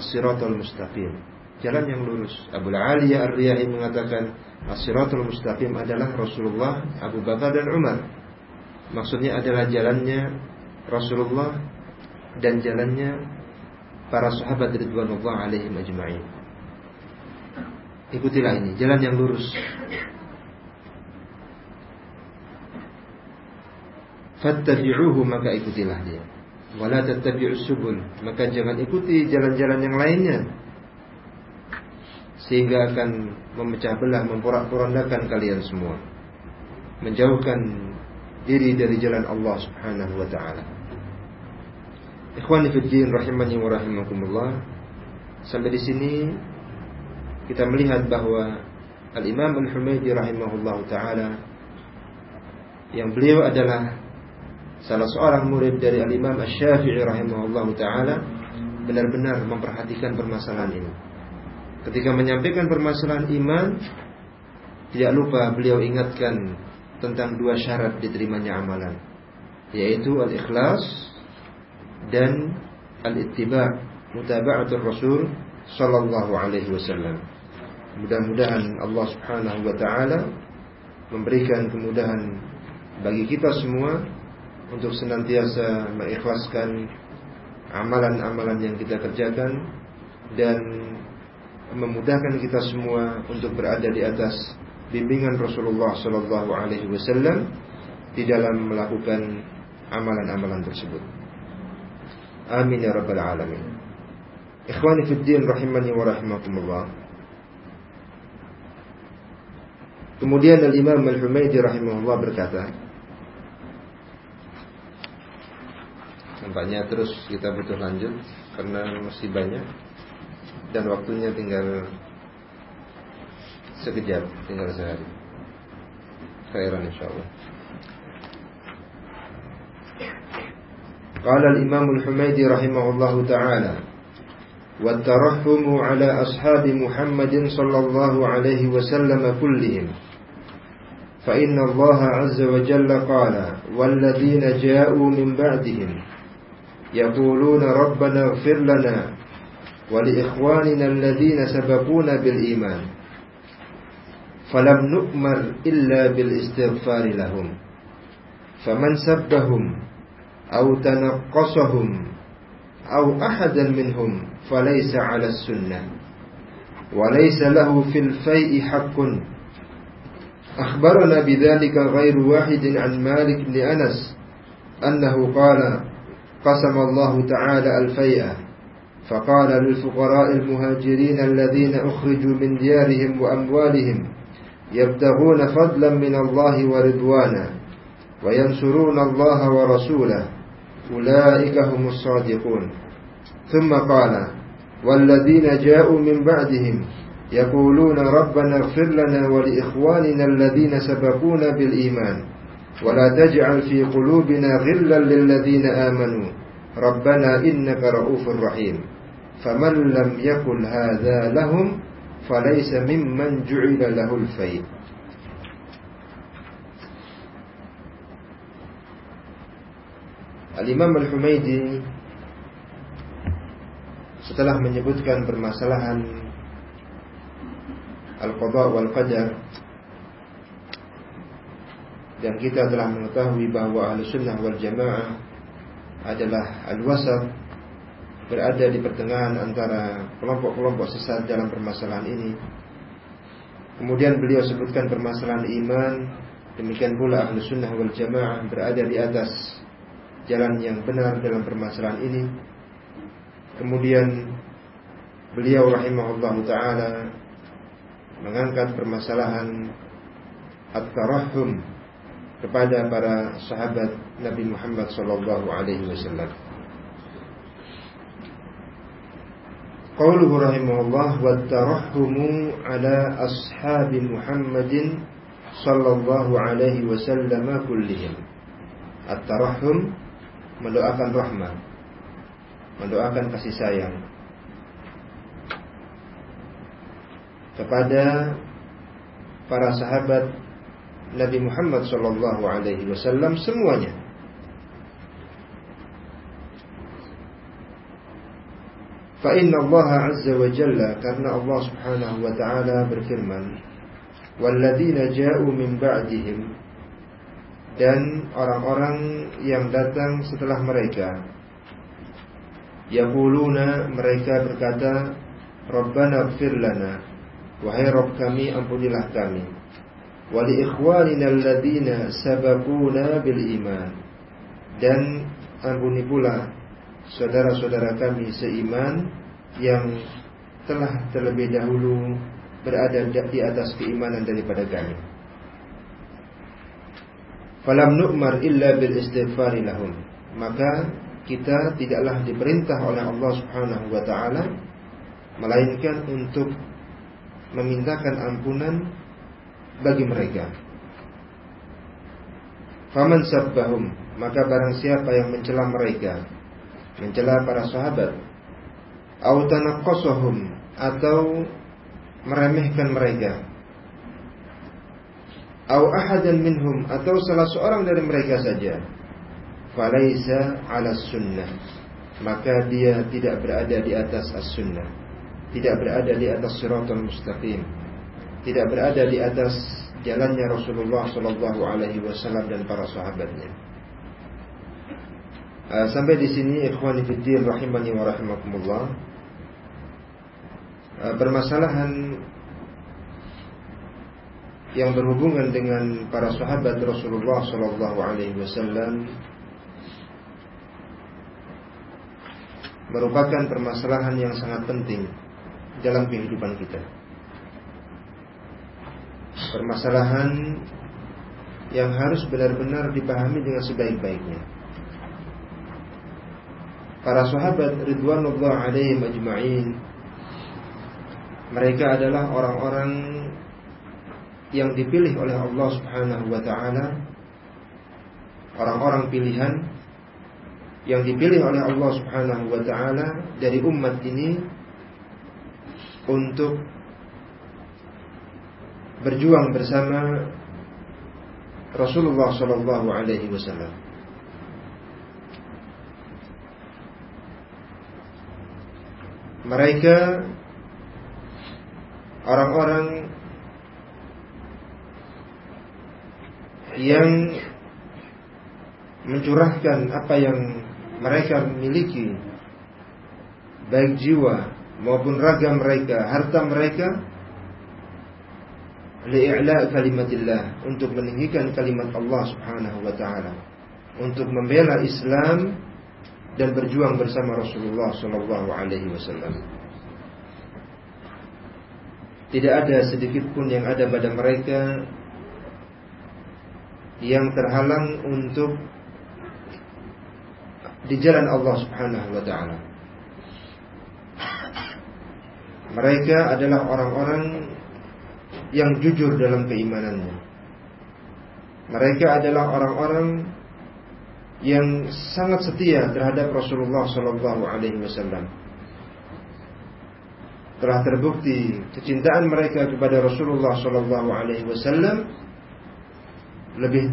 A: as-siratal mustaqim, jalan yang lurus. Abu Aliyah Ar-Riyahi mengatakan as-siratul mustaqim adalah Rasulullah, Abu Bakar dan Umar. Maksudnya adalah jalannya Rasulullah dan jalannya para sahabat ridwanullah alaihim ajma'in. Ikutilah ini, jalan yang lurus. Fattabi'uhu maka ikutilah dia. Wala tattabi'us subul, maka jangan ikuti jalan-jalan yang lainnya. Sehingga akan memecah belah, memporak-porandakan kalian semua. Menjauhkan diri dari jalan Allah Subhanahu wa taala. Ikhwani fi rahimani wa rahimakumullah. Sampai di sini kita melihat bahwa Al-Imam Al-Humaydi rahimahullah ta'ala yang beliau adalah salah seorang murid dari Al-Imam Al syafii rahimahullah taala benar-benar memperhatikan permasalahan ini. Ketika menyampaikan permasalahan iman, tidak lupa beliau ingatkan tentang dua syarat diterimanya amalan, yaitu al-ikhlas dan al-ittiba' mutaba'atul Rasul sallallahu alaihi wasallam. Mudah-mudahan Allah Subhanahu wa taala memberikan kemudahan bagi kita semua untuk senantiasa mengikhlaskan amalan-amalan yang kita kerjakan dan memudahkan kita semua untuk berada di atas bimbingan Rasulullah sallallahu alaihi wasallam di dalam melakukan amalan-amalan tersebut. Amin ya rabbal alamin. Ikhwani fi din rahimani wa rahimakumullah. Kemudian Al-Imam Al-Humaydi rahimahullah berkata, Nampaknya terus kita butuh lanjut karena masih banyak dan waktunya tinggal sekejap, tinggal sehari. Khairan insyaallah. قال الإمام الحميدي رحمه الله تعالى والترحم على أصحاب محمد صلى الله عليه وسلم كلهم فإن الله عز وجل قال والذين جاءوا من بعدهم يقولون ربنا اغفر لنا ولإخواننا الذين سبقونا بالإيمان فلم نؤمر إلا بالاستغفار لهم فمن سبهم أو تنقصهم أو أحدا منهم فليس على السنة وليس له في الفيء حق أخبرنا بذلك غير واحد عن مالك بن أنس أنه قال قسم الله تعالى الفيئة فقال للفقراء المهاجرين الذين أخرجوا من ديارهم وأموالهم يبتغون فضلا من الله ورضوانا وينصرون الله ورسوله أولئك هم الصادقون ثم قال والذين جاءوا من بعدهم يقولون ربنا اغفر لنا ولإخواننا الذين سبقونا بالإيمان ولا تجعل في قلوبنا غلا للذين آمنوا ربنا إنك رؤوف رحيم فمن لم يقل هذا لهم فليس ممن جعل له الفيل الإمام الحميدي Al-Humaidi setelah menyebutkan permasalahan Al-Qadha wal Qadar dan kita telah mengetahui bahwa al-Sunnah wal Jamaah adalah al-wasat berada di pertengahan antara kelompok-kelompok sesat dalam permasalahan ini. Kemudian beliau sebutkan permasalahan iman, demikian pula al-Sunnah wal Jamaah berada di atas jalan yang benar dalam permasalahan ini. Kemudian beliau rahimahullah taala mengangkat permasalahan at-tarahum kepada para sahabat Nabi Muhammad sallallahu alaihi wasallam. Qauluhu rahimahullah wa tarahumu ala ashabi Muhammadin sallallahu alaihi wasallam kullihim. At-tarahum mendoakan rahmat, mendoakan kasih sayang kepada para sahabat Nabi Muhammad sallallahu Alaihi Wasallam semuanya. Fa inna Allah azza wa jalla karena Allah Subhanahu wa taala berfirman والذين جاءوا من بعدهم dan orang-orang yang datang setelah mereka yaquluna mereka berkata Rabbana ighfir lana Wahai Rabb kami, ampunilah kami. Wali ikhwanina alladina sabakuna bil iman. Dan ampuni pula saudara-saudara kami seiman yang telah terlebih dahulu berada di atas keimanan daripada kami. Falam nu'mar illa bil istighfari lahum. Maka kita tidaklah diperintah oleh Allah Subhanahu wa taala melainkan untuk memintakan ampunan bagi mereka. Faman sabbahum, maka barang siapa yang mencela mereka, mencela para sahabat, au tanaqqasuhum atau meremehkan mereka, au ahadan minhum atau salah seorang dari mereka saja, falaisa 'ala sunnah, maka dia tidak berada di atas as-sunnah tidak berada di atas siratul mustaqim tidak berada di atas jalannya Rasulullah Shallallahu Alaihi Wasallam dan para sahabatnya. Ah, sampai di sini ikhwani fiddin rahimani wa rahimakumullah. Ah, permasalahan yang berhubungan dengan para sahabat Rasulullah Shallallahu alaihi wasallam merupakan permasalahan yang sangat penting dalam kehidupan kita. Permasalahan yang harus benar-benar dipahami dengan sebaik-baiknya. Para sahabat ridwanullah alaihim ajma'in mereka adalah orang-orang yang dipilih oleh Allah Subhanahu wa taala orang-orang pilihan yang dipilih oleh Allah Subhanahu wa taala dari umat ini untuk berjuang bersama Rasulullah Shallallahu Alaihi Wasallam. Mereka orang-orang yang mencurahkan apa yang mereka miliki baik jiwa maupun raga mereka, harta mereka li'la kalimatillah untuk meninggikan kalimat Allah Subhanahu wa taala, untuk membela Islam dan berjuang bersama Rasulullah sallallahu alaihi wasallam. Tidak ada sedikit pun yang ada pada mereka yang terhalang untuk di jalan Allah Subhanahu wa taala. Mereka adalah orang-orang yang jujur dalam keimanannya. Mereka adalah orang-orang yang sangat setia terhadap Rasulullah SAW. Alaihi Wasallam. Telah terbukti kecintaan mereka kepada Rasulullah SAW Alaihi Wasallam lebih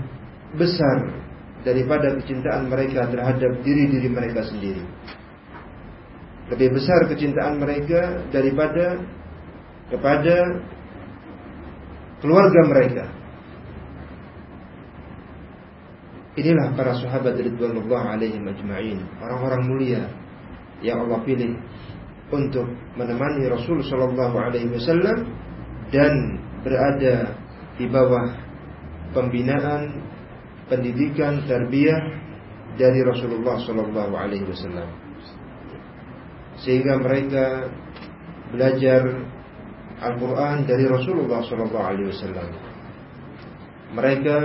A: besar daripada kecintaan mereka terhadap diri diri mereka sendiri lebih besar kecintaan mereka daripada kepada keluarga mereka. Inilah para sahabat dari ridwanullah alaihim ajma'in, orang-orang mulia yang Allah pilih untuk menemani Rasul sallallahu alaihi wasallam dan berada di bawah pembinaan, pendidikan, tarbiyah dari Rasulullah sallallahu alaihi wasallam sehingga mereka belajar Al-Quran dari Rasulullah SAW. Mereka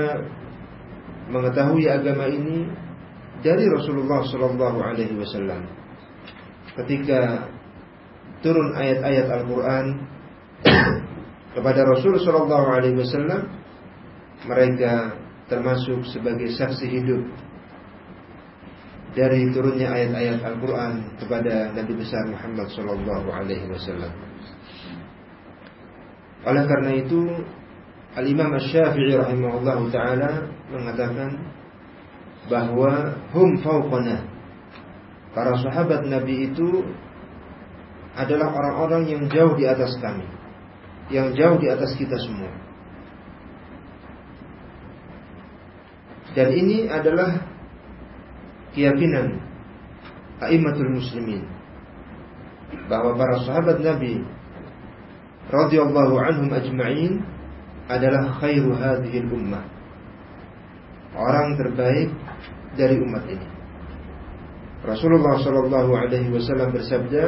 A: mengetahui agama ini dari Rasulullah SAW. Ketika turun ayat-ayat Al-Quran kepada Rasulullah SAW, mereka termasuk sebagai saksi hidup dari turunnya ayat-ayat Al-Quran kepada Nabi besar Muhammad Shallallahu Alaihi Wasallam. Oleh karena itu, Al Imam Syafi'i rahimahullah taala mengatakan bahwa hum fauqana. Para sahabat Nabi itu adalah orang-orang yang jauh di atas kami, yang jauh di atas kita semua. Dan ini adalah keyakinan aimatul muslimin bahwa para sahabat Nabi radhiyallahu anhum ajma'in adalah khairu hadhihi ummah. Orang terbaik dari umat ini. Rasulullah sallallahu alaihi wasallam bersabda,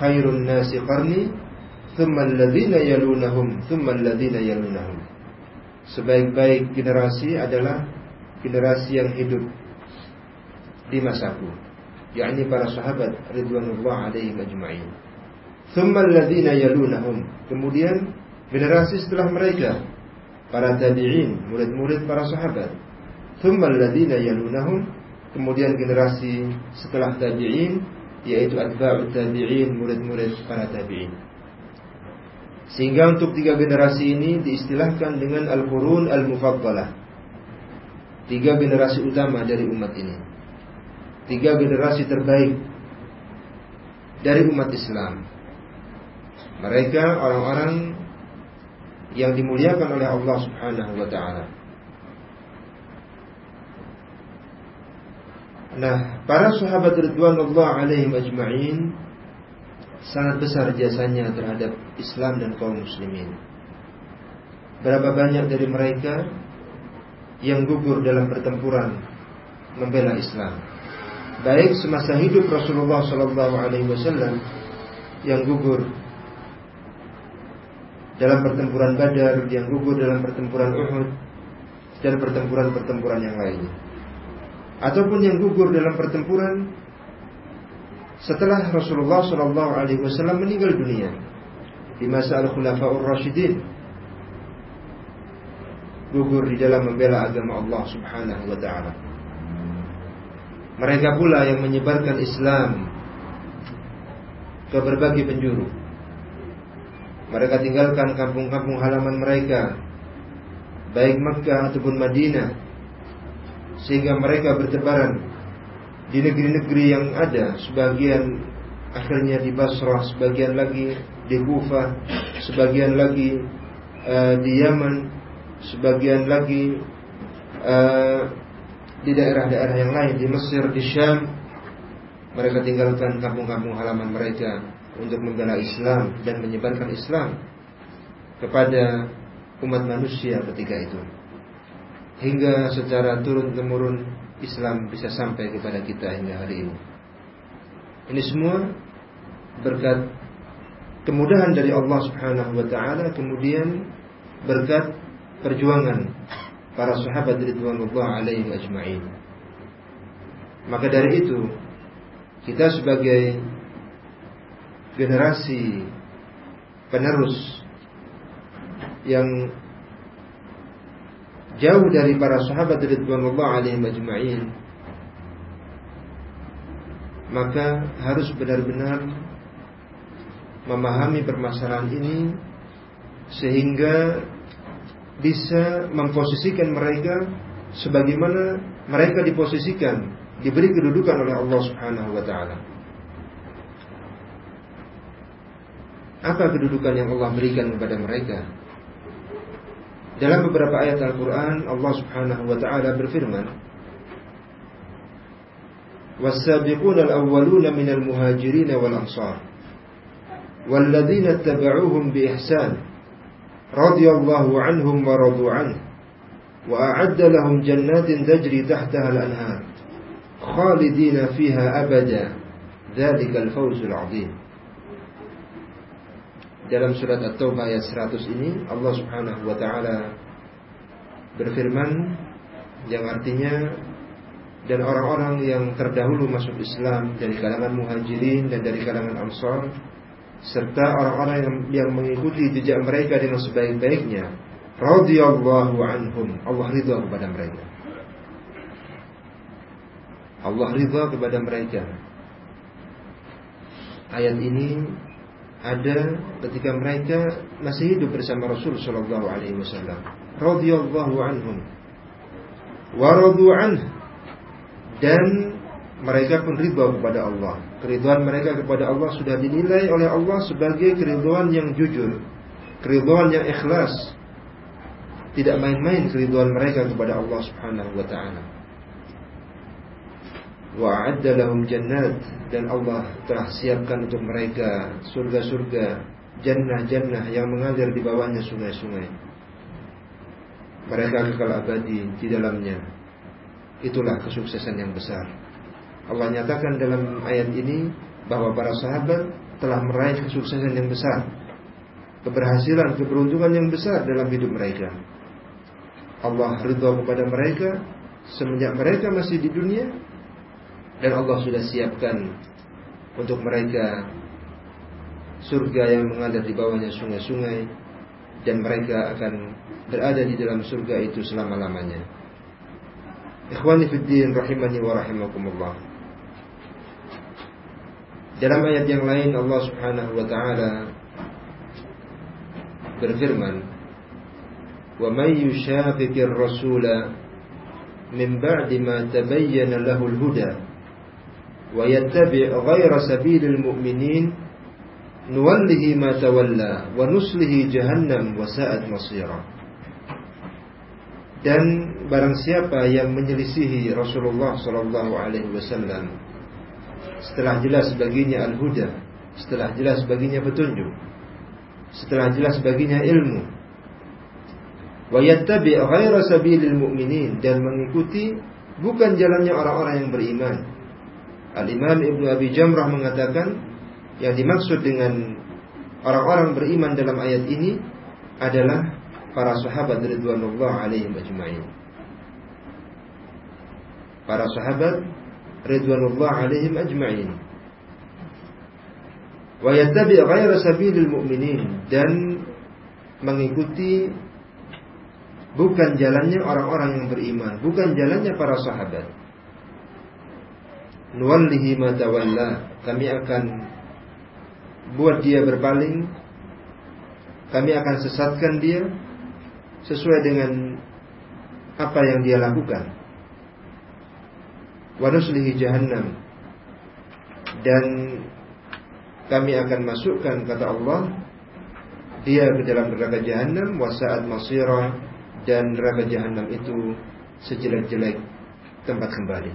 A: "Khairun nasi qarni, thumma alladhina yalunahum, thumma alladhina yalunahum." Sebaik-baik generasi adalah generasi yang hidup di masaku yakni para sahabat ridwanullah alaihi majma'in thumma alladziina yalunahum kemudian generasi setelah mereka para tabi'in murid-murid para sahabat thumma alladziina yalunahum kemudian generasi setelah tabi'in yaitu atba'ut tabi'in murid-murid para tabi'in sehingga untuk tiga generasi ini diistilahkan dengan al-qurun al-mufaddalah tiga generasi utama dari umat ini tiga generasi terbaik dari umat Islam. Mereka orang-orang yang dimuliakan oleh Allah Subhanahu wa taala. Nah, para sahabat Allah alaihim ajma'in sangat besar jasanya terhadap Islam dan kaum muslimin. Berapa banyak dari mereka yang gugur dalam pertempuran membela Islam? baik semasa hidup Rasulullah Shallallahu Alaihi Wasallam yang gugur dalam pertempuran Badar, yang gugur dalam pertempuran Uhud, dan pertempuran-pertempuran yang lainnya, ataupun yang gugur dalam pertempuran setelah Rasulullah Shallallahu Alaihi Wasallam meninggal dunia di masa Al Khulafaur Rashidin gugur di dalam membela agama Allah Subhanahu Wa Taala. Mereka pula yang menyebarkan Islam ke berbagai penjuru. Mereka tinggalkan kampung-kampung halaman mereka, baik Mekah ataupun Madinah, sehingga mereka bertebaran di negeri-negeri yang ada, sebagian akhirnya di Basrah, sebagian lagi di Kufah, sebagian lagi uh, di Yaman, sebagian lagi uh, di daerah-daerah yang lain di Mesir, di Syam mereka tinggalkan kampung-kampung halaman mereka untuk membela Islam dan menyebarkan Islam kepada umat manusia ketika itu hingga secara turun temurun Islam bisa sampai kepada kita hingga hari ini. Ini semua berkat kemudahan dari Allah Subhanahu wa taala kemudian berkat perjuangan para sahabat ridwanullah Alaihi ajma'in. Maka dari itu kita sebagai generasi penerus yang jauh dari para sahabat ridwanullah Alaihi ajma'in maka harus benar-benar memahami permasalahan ini sehingga bisa memposisikan mereka sebagaimana mereka diposisikan, diberi kedudukan oleh Allah Subhanahu wa taala. Apa kedudukan yang Allah berikan kepada mereka? Dalam beberapa ayat Al-Qur'an Allah Subhanahu wa taala berfirman, was awwaluna minal muhajirin wal ansar." والذين اتبعوهم بإحسان radhiyallahu anhum wa radu an wa a'adda lahum jannatin tajri tahtaha al-anhar khalidina fiha abada dzalikal fawzul 'adzim dalam surat At-Taubah ayat 100 ini Allah Subhanahu wa taala berfirman yang artinya dan orang-orang yang terdahulu masuk Islam dari kalangan muhajirin dan dari kalangan ansar serta orang-orang yang, yang mengikuti jejak mereka dengan sebaik-baiknya. Radhiyallahu anhum. Allah ridha kepada mereka. Allah ridha kepada mereka. Ayat ini ada ketika mereka masih hidup bersama Rasul Shallallahu Alaihi Wasallam. Radhiyallahu anhum. Waradu anhu. Dan mereka pun ridha kepada Allah. Keriduan mereka kepada Allah sudah dinilai oleh Allah sebagai keriduan yang jujur, keriduan yang ikhlas. Tidak main-main keriduan mereka kepada Allah Subhanahu wa taala. Wa a'adda lahum jannat dan Allah telah siapkan untuk mereka surga-surga, jannah-jannah yang mengalir di bawahnya sungai-sungai. Mereka kekal abadi di dalamnya. Itulah kesuksesan yang besar. Allah nyatakan dalam ayat ini bahwa para sahabat telah meraih kesuksesan yang besar, keberhasilan, keberuntungan yang besar dalam hidup mereka. Allah ridho kepada mereka semenjak mereka masih di dunia dan Allah sudah siapkan untuk mereka surga yang mengalir di bawahnya sungai-sungai dan mereka akan berada di dalam surga itu selama-lamanya. Ikhwani fid din rahimani wa rahimakumullah. Dalam ayat yang lain Allah Subhanahu wa taala berfirman, "Wa may yushaqiqir rasula min ba'di ma tabayyana lahu al-huda wa yattabi' ghayra sabilil mu'minin nuwallihi ma tawalla wa nuslihi jahannam wa sa'at masira." Dan barang siapa yang menyelisihi Rasulullah sallallahu alaihi wasallam setelah jelas baginya al-huda, setelah jelas baginya petunjuk, setelah jelas baginya ilmu. Wa yattabi' ghaira mu'minin dan mengikuti bukan jalannya orang-orang yang beriman. Al-Imam Ibn Abi Jamrah mengatakan yang dimaksud dengan orang-orang beriman dalam ayat ini adalah para sahabat ridwanullah alaihim ajmain. Para sahabat ridwanullah alaihim ajma'in wa yattabi' ghayra sabilil mu'minin dan mengikuti bukan jalannya orang-orang yang beriman, bukan jalannya para sahabat. Nuwallihi ma tawalla, kami akan buat dia berpaling, kami akan sesatkan dia sesuai dengan apa yang dia lakukan wa nuslihi jahannam dan kami akan masukkan kata Allah dia ke dalam neraka jahanam wa sa'at dan neraka jahanam itu sejelek-jelek tempat kembali.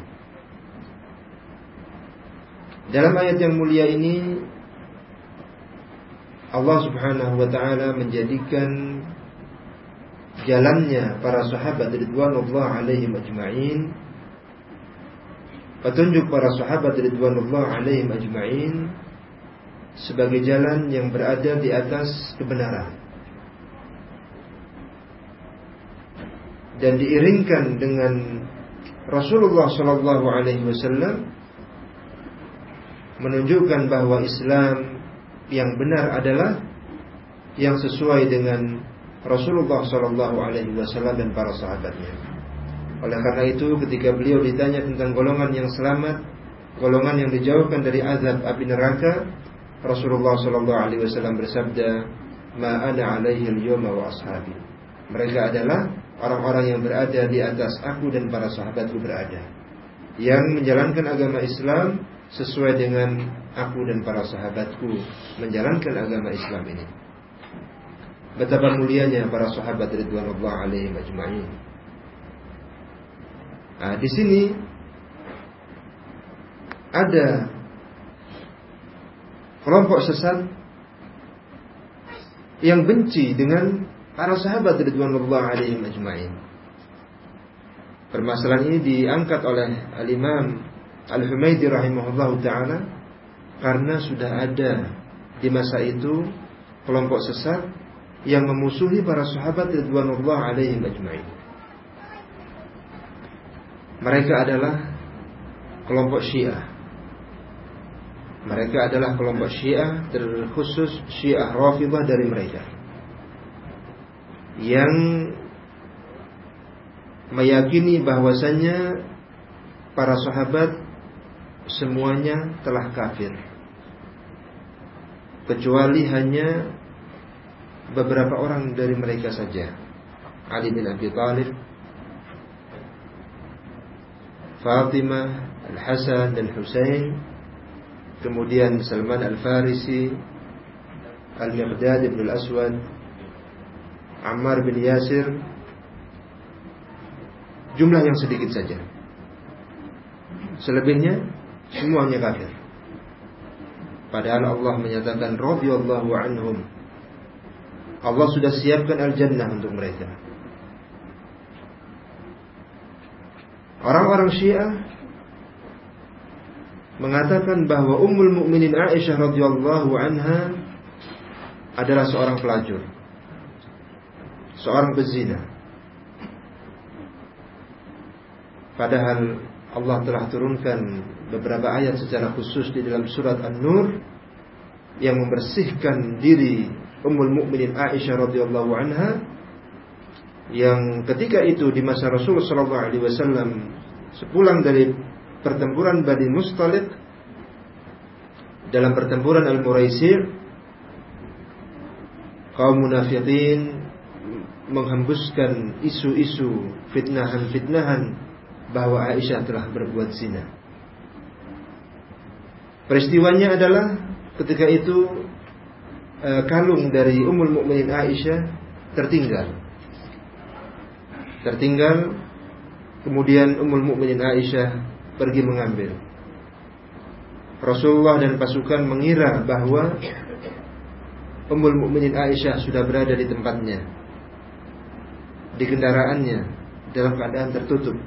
A: Dalam ayat yang mulia ini Allah Subhanahu wa taala menjadikan jalannya para sahabat dari ridwanullah alaihi majma'in petunjuk para sahabat ridwanullah alaihim ajma'in sebagai jalan yang berada di atas kebenaran dan diiringkan dengan Rasulullah Shallallahu Alaihi Wasallam menunjukkan bahwa Islam yang benar adalah yang sesuai dengan Rasulullah Shallallahu Alaihi Wasallam dan para sahabatnya. Oleh karena itu ketika beliau ditanya tentang golongan yang selamat, golongan yang dijauhkan dari azab api neraka, Rasulullah SAW bersabda, "Ma ana alaihi yawma wa ashabi." Mereka adalah orang-orang yang berada di atas aku dan para sahabatku berada. Yang menjalankan agama Islam sesuai dengan aku dan para sahabatku menjalankan agama Islam ini. Betapa mulianya para sahabat Ridwanullah alaihi majma'in. Nah, di sini ada kelompok sesat yang benci dengan para sahabat Allah alaihim majma'in. Permasalahan ini diangkat oleh Al-Imam al humaydi rahimahullahu taala karena sudah ada di masa itu kelompok sesat yang memusuhi para sahabat Allah alaihim majma'in. Mereka adalah kelompok Syiah. Mereka adalah kelompok Syiah, terkhusus Syiah Rafidhah dari mereka. Yang meyakini bahwasanya para sahabat semuanya telah kafir. Kecuali hanya beberapa orang dari mereka saja. Ali bin Abi Thalib, Fatimah, Al-Hasan dan Husain, kemudian Salman Al-Farisi, Al-Miqdad bin Al-Aswad, Ammar bin Yasir. Jumlah yang sedikit saja. Selebihnya semuanya kafir. Padahal Allah menyatakan radhiyallahu anhum. Allah sudah siapkan al-jannah untuk mereka. Orang-orang Syiah mengatakan bahwa Ummul Mukminin Aisyah radhiyallahu anha adalah seorang pelacur, seorang pezina. Padahal Allah telah turunkan beberapa ayat secara khusus di dalam surat An-Nur yang membersihkan diri Ummul Mukminin Aisyah radhiyallahu anha yang ketika itu di masa Rasul Shallallahu Alaihi Wasallam sepulang dari pertempuran Bani Mustalik dalam pertempuran Al Muraisir kaum munafikin menghembuskan isu-isu fitnahan-fitnahan bahwa Aisyah telah berbuat zina. Peristiwanya adalah ketika itu eh, kalung dari Ummul Mukminin Aisyah tertinggal tertinggal. Kemudian Ummul Mukminin Aisyah pergi mengambil. Rasulullah dan pasukan mengira bahwa Ummul Mukminin Aisyah sudah berada di tempatnya. Di kendaraannya dalam keadaan tertutup.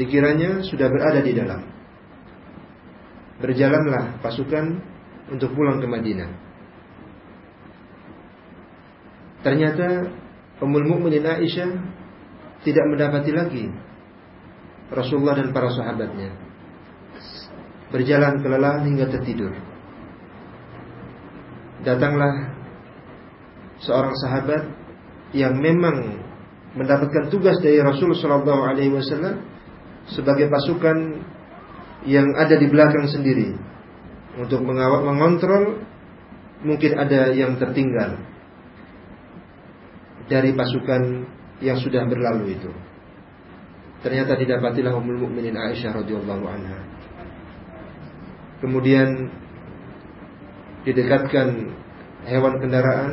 A: Dikiranya sudah berada di dalam. Berjalanlah pasukan untuk pulang ke Madinah. Ternyata Ummul Mukminin Aisyah tidak mendapati lagi Rasulullah dan para sahabatnya. Berjalan kelelahan hingga tertidur. Datanglah seorang sahabat yang memang mendapatkan tugas dari Rasulullah SAW sebagai pasukan yang ada di belakang sendiri untuk mengawal, mengontrol mungkin ada yang tertinggal dari pasukan yang sudah berlalu itu. Ternyata didapatilah Ummul Mukminin Aisyah radhiyallahu anha. Kemudian didekatkan hewan kendaraan,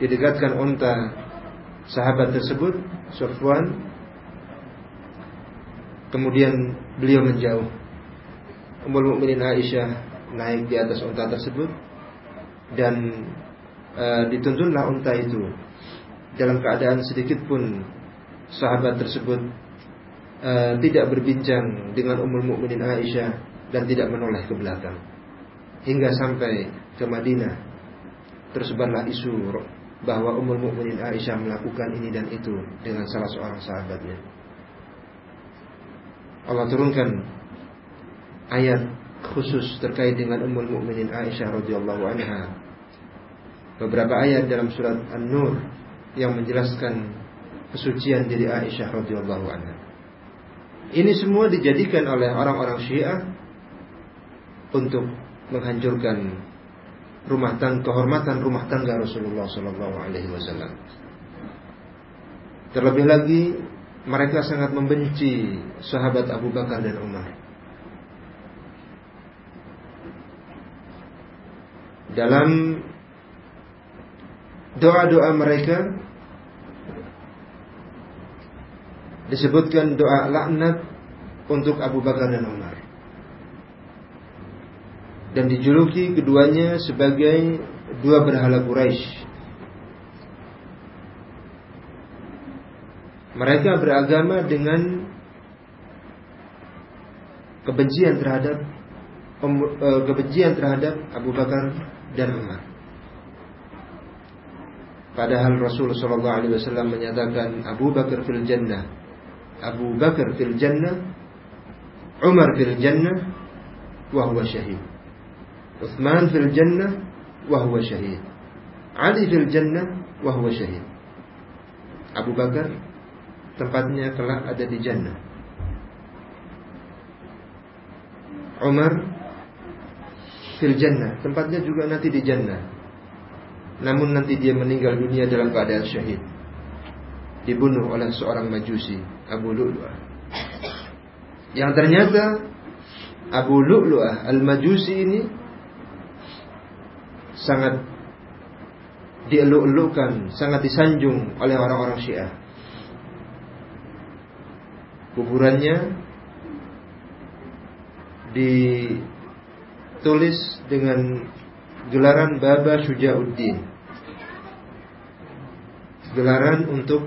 A: didekatkan unta sahabat tersebut, Sofwan. Kemudian beliau menjauh. Ummul Mukminin Aisyah naik di atas unta tersebut dan e, dituntunlah unta itu dalam keadaan sedikit pun sahabat tersebut uh, tidak berbincang dengan Ummul Mukminin Aisyah dan tidak menoleh ke belakang hingga sampai ke Madinah tersebarlah isu bahwa Ummul Mukminin Aisyah melakukan ini dan itu dengan salah seorang sahabatnya. Allah turunkan ayat khusus terkait dengan Ummul Mukminin Aisyah radhiyallahu anha. Beberapa ayat dalam surat An-Nur yang menjelaskan kesucian diri Aisyah radhiyallahu anha. Ini semua dijadikan oleh orang-orang Syiah untuk menghancurkan rumah tangga kehormatan rumah tangga Rasulullah SAW. Alaihi Wasallam. Terlebih lagi mereka sangat membenci sahabat Abu Bakar dan Umar. Dalam doa-doa mereka disebutkan doa laknat untuk Abu Bakar dan Umar. Dan dijuluki keduanya sebagai dua berhala Quraisy. Mereka beragama dengan kebencian terhadap eh, kebencian terhadap Abu Bakar dan Umar. Padahal Rasul Shallallahu Alaihi Wasallam menyatakan Abu Bakar fil Jannah, Abu Bakar fil Jannah, Umar fil Jannah, wahwa syahid. Uthman fil Jannah, wahwa syahid. Ali fil Jannah, wahwa syahid. Abu Bakar tempatnya telah ada di Jannah. Umar fil Jannah tempatnya juga nanti di Jannah. Namun nanti dia meninggal dunia dalam keadaan syahid Dibunuh oleh seorang majusi Abu Lu'lu'ah Yang ternyata Abu Lu'lu'ah Al-Majusi ini Sangat Dieluk-elukkan Sangat disanjung oleh orang-orang syiah Kuburannya Ditulis dengan gelaran Baba Syujauddin gelaran untuk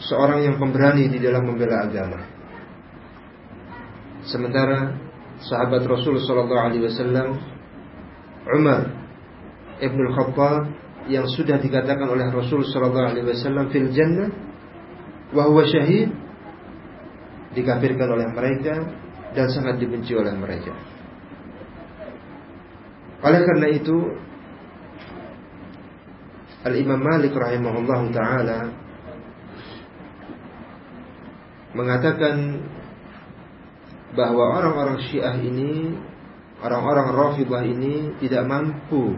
A: seorang yang pemberani di dalam membela agama. Sementara sahabat Rasul Shallallahu Alaihi Wasallam Umar Ibn Khattab yang sudah dikatakan oleh Rasul Shallallahu Alaihi Wasallam fil jannah wahwa syahid dikafirkan oleh mereka dan sangat dibenci oleh mereka. Oleh karena itu Al-Imam Malik rahimahullah ta'ala mengatakan bahwa orang-orang Syiah ini, orang-orang rafidah ini tidak mampu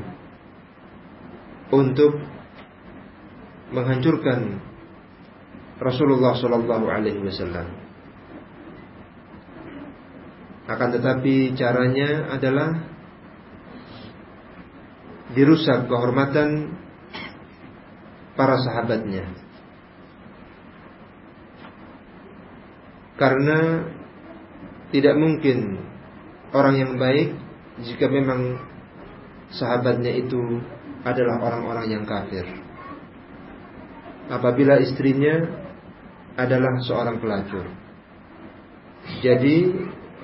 A: untuk menghancurkan Rasulullah Shallallahu Alaihi Wasallam. Akan tetapi caranya adalah dirusak kehormatan para sahabatnya. Karena tidak mungkin orang yang baik jika memang sahabatnya itu adalah orang-orang yang kafir. Apabila istrinya adalah seorang pelacur. Jadi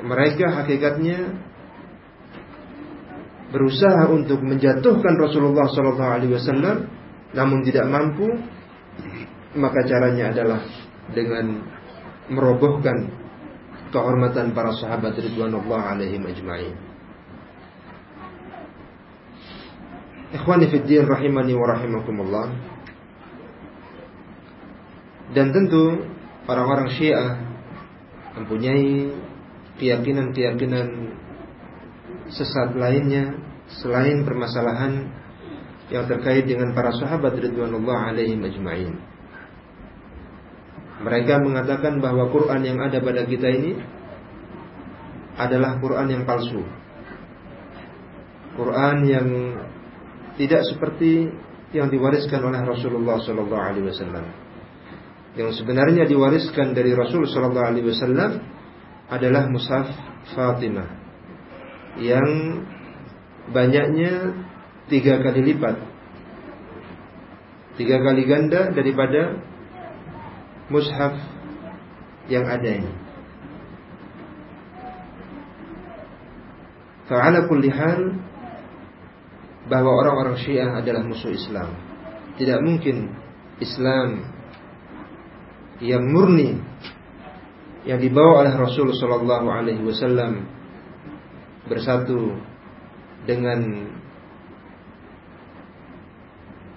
A: mereka hakikatnya berusaha untuk menjatuhkan Rasulullah SAW namun tidak mampu maka caranya adalah dengan merobohkan kehormatan para sahabat ridwanullah alaihim ajma'in Ikhwani din rahimani wa rahimakumullah Dan tentu para orang syiah Mempunyai keyakinan-keyakinan sesat lainnya Selain permasalahan yang terkait dengan para sahabat ridwanullah Alaihi majma'in. Mereka mengatakan bahwa Quran yang ada pada kita ini adalah Quran yang palsu. Quran yang tidak seperti yang diwariskan oleh Rasulullah sallallahu alaihi wasallam. Yang sebenarnya diwariskan dari Rasul sallallahu alaihi wasallam adalah mushaf Fatimah yang banyaknya tiga kali lipat tiga kali ganda daripada mushaf yang ada ini Fa'ala kulli hal bahwa orang-orang Syiah adalah musuh Islam. Tidak mungkin Islam yang murni yang dibawa oleh Rasul Shallallahu Alaihi Wasallam bersatu dengan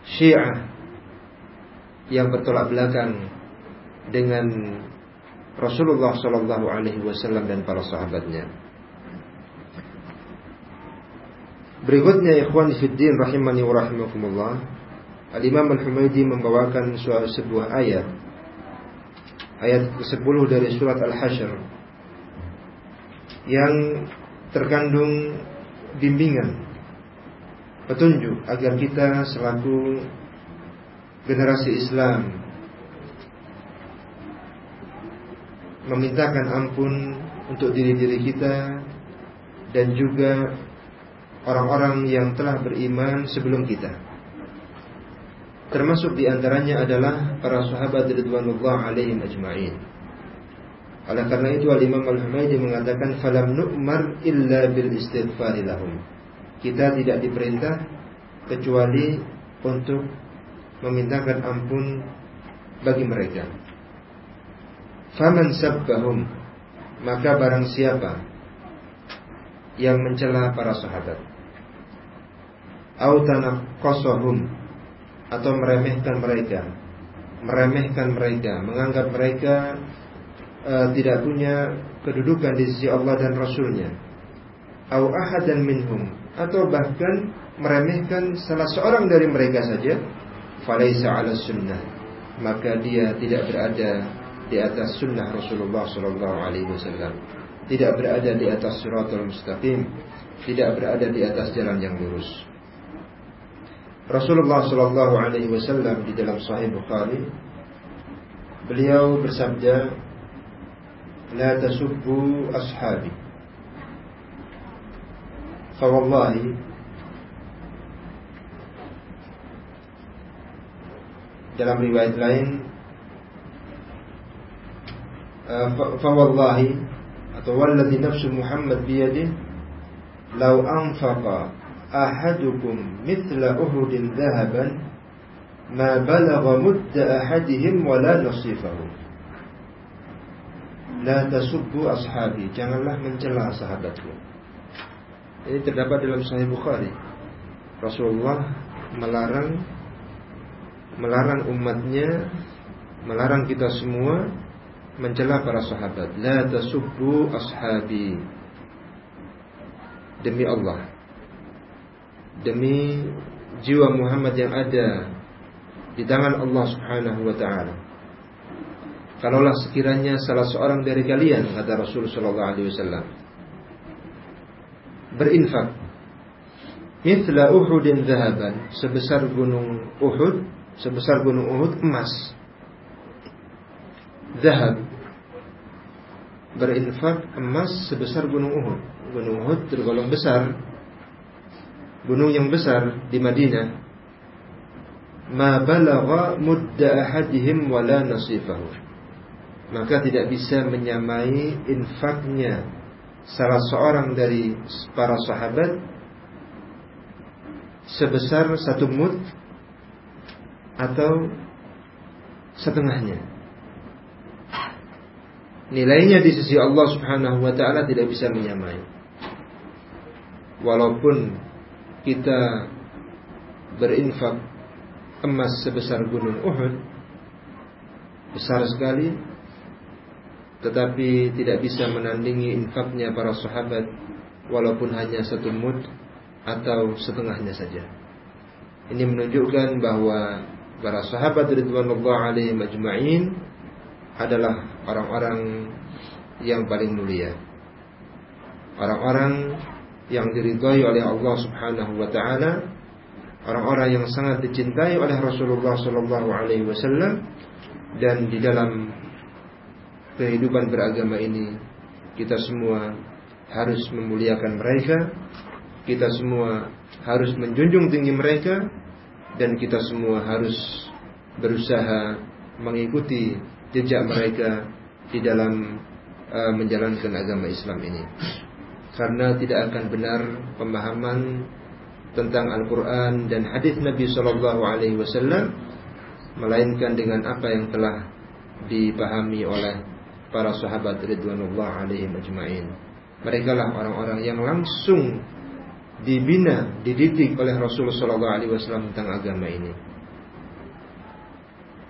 A: Syiah yang bertolak belakang dengan Rasulullah Shallallahu Alaihi Wasallam dan para sahabatnya. Berikutnya ikhwan fiddin rahimani wa rahimakumullah Al-Imam Al-Humaydi membawakan sebuah ayat Ayat ke-10 dari surat Al-Hashr Yang terkandung bimbingan petunjuk agar kita selaku generasi Islam memintakan ampun untuk diri-diri kita dan juga orang-orang yang telah beriman sebelum kita. Termasuk di antaranya adalah para sahabat radhiyallahu alaihim ajma'in. Oleh karena itu Al Imam Al-Humaydi mengatakan falam nu'mar illa bil istighfar lahum kita tidak diperintah kecuali untuk memintakan ampun bagi mereka. Faman sabbahum maka barang siapa yang mencela para sahabat au kosohum atau meremehkan mereka, meremehkan mereka, menganggap mereka e, tidak punya kedudukan di sisi Allah dan Rasulnya. Au dan minhum atau bahkan meremehkan salah seorang dari mereka saja, falaisa 'ala sunnah. Maka dia tidak berada di atas sunnah Rasulullah sallallahu alaihi wasallam. Tidak berada di atas suratul mustaqim, tidak berada di atas jalan yang lurus. Rasulullah sallallahu alaihi wasallam di dalam sahih Bukhari beliau bersabda, "La tasubbu ashabi." فوالله dalam riwayat lain فوالله eh, atau والذي نفس محمد بيده لو أنفق أحدكم مثل أهد ذهبا ما بلغ مد أحدهم ولا نصيفه لا تسبوا أصحابي janganlah mencela sahabatku Ini terdapat dalam Sahih Bukhari. Rasulullah melarang melarang umatnya, melarang kita semua mencela para sahabat. La tasubbu ashabi. Demi Allah. Demi jiwa Muhammad yang ada di tangan Allah Subhanahu wa taala. Kalaulah sekiranya salah seorang dari kalian kata Rasulullah sallallahu alaihi wasallam berinfak mithla uhudin zahaban sebesar gunung Uhud sebesar gunung Uhud emas zahab berinfak emas sebesar gunung Uhud gunung Uhud tergolong besar gunung yang besar di Madinah ma balagha mudda ahadihim wala nasifahu maka tidak bisa menyamai infaknya salah seorang dari para sahabat sebesar satu mut atau setengahnya. Nilainya di sisi Allah Subhanahu wa taala tidak bisa menyamai. Walaupun kita berinfak emas sebesar gunung Uhud besar sekali tetapi tidak bisa menandingi infaknya para sahabat walaupun hanya satu mud atau setengahnya saja. Ini menunjukkan bahwa para sahabat ridwanullah alaihi majma'in adalah orang-orang yang paling mulia. Orang-orang yang diridhai oleh Allah Subhanahu wa taala, orang-orang yang sangat dicintai oleh Rasulullah sallallahu alaihi wasallam dan di dalam kehidupan beragama ini kita semua harus memuliakan mereka, kita semua harus menjunjung tinggi mereka dan kita semua harus berusaha mengikuti jejak mereka di dalam uh, menjalankan agama Islam ini. Karena tidak akan benar pemahaman tentang Al-Qur'an dan hadis Nabi Sallallahu alaihi wasallam melainkan dengan apa yang telah dipahami oleh para sahabat ridwanullah alaihim majmain, Mereka lah orang-orang yang langsung dibina, dididik oleh Rasulullah SAW tentang agama ini.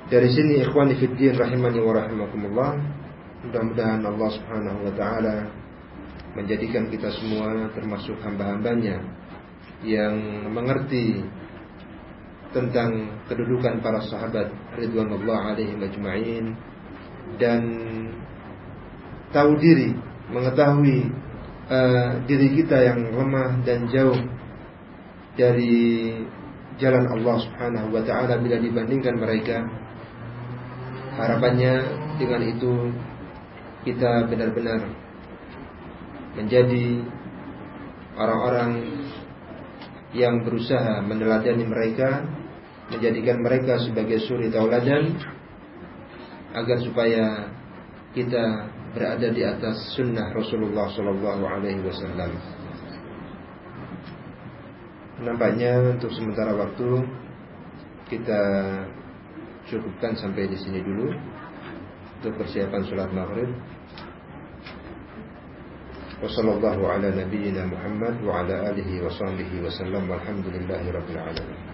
A: Dari sini ikhwani fiddin rahimani wa rahimakumullah Mudah-mudahan Allah subhanahu wa ta'ala Menjadikan kita semua termasuk hamba-hambanya Yang mengerti Tentang kedudukan para sahabat Ridwanullah alaihim majmain dan tahu diri, mengetahui uh, diri kita yang lemah dan jauh dari jalan Allah Subhanahu wa taala bila dibandingkan mereka. Harapannya dengan itu kita benar-benar menjadi orang-orang yang berusaha meneladani mereka, menjadikan mereka sebagai suri tauladan agar supaya kita berada di atas sunnah Rasulullah Shallallahu Alaihi Wasallam. Nampaknya untuk sementara waktu kita cukupkan sampai di sini dulu untuk persiapan sholat maghrib. Wassalamualaikum warahmatullahi wabarakatuh. wa ala alihi wa sahbihi wa sallam walhamdulillahi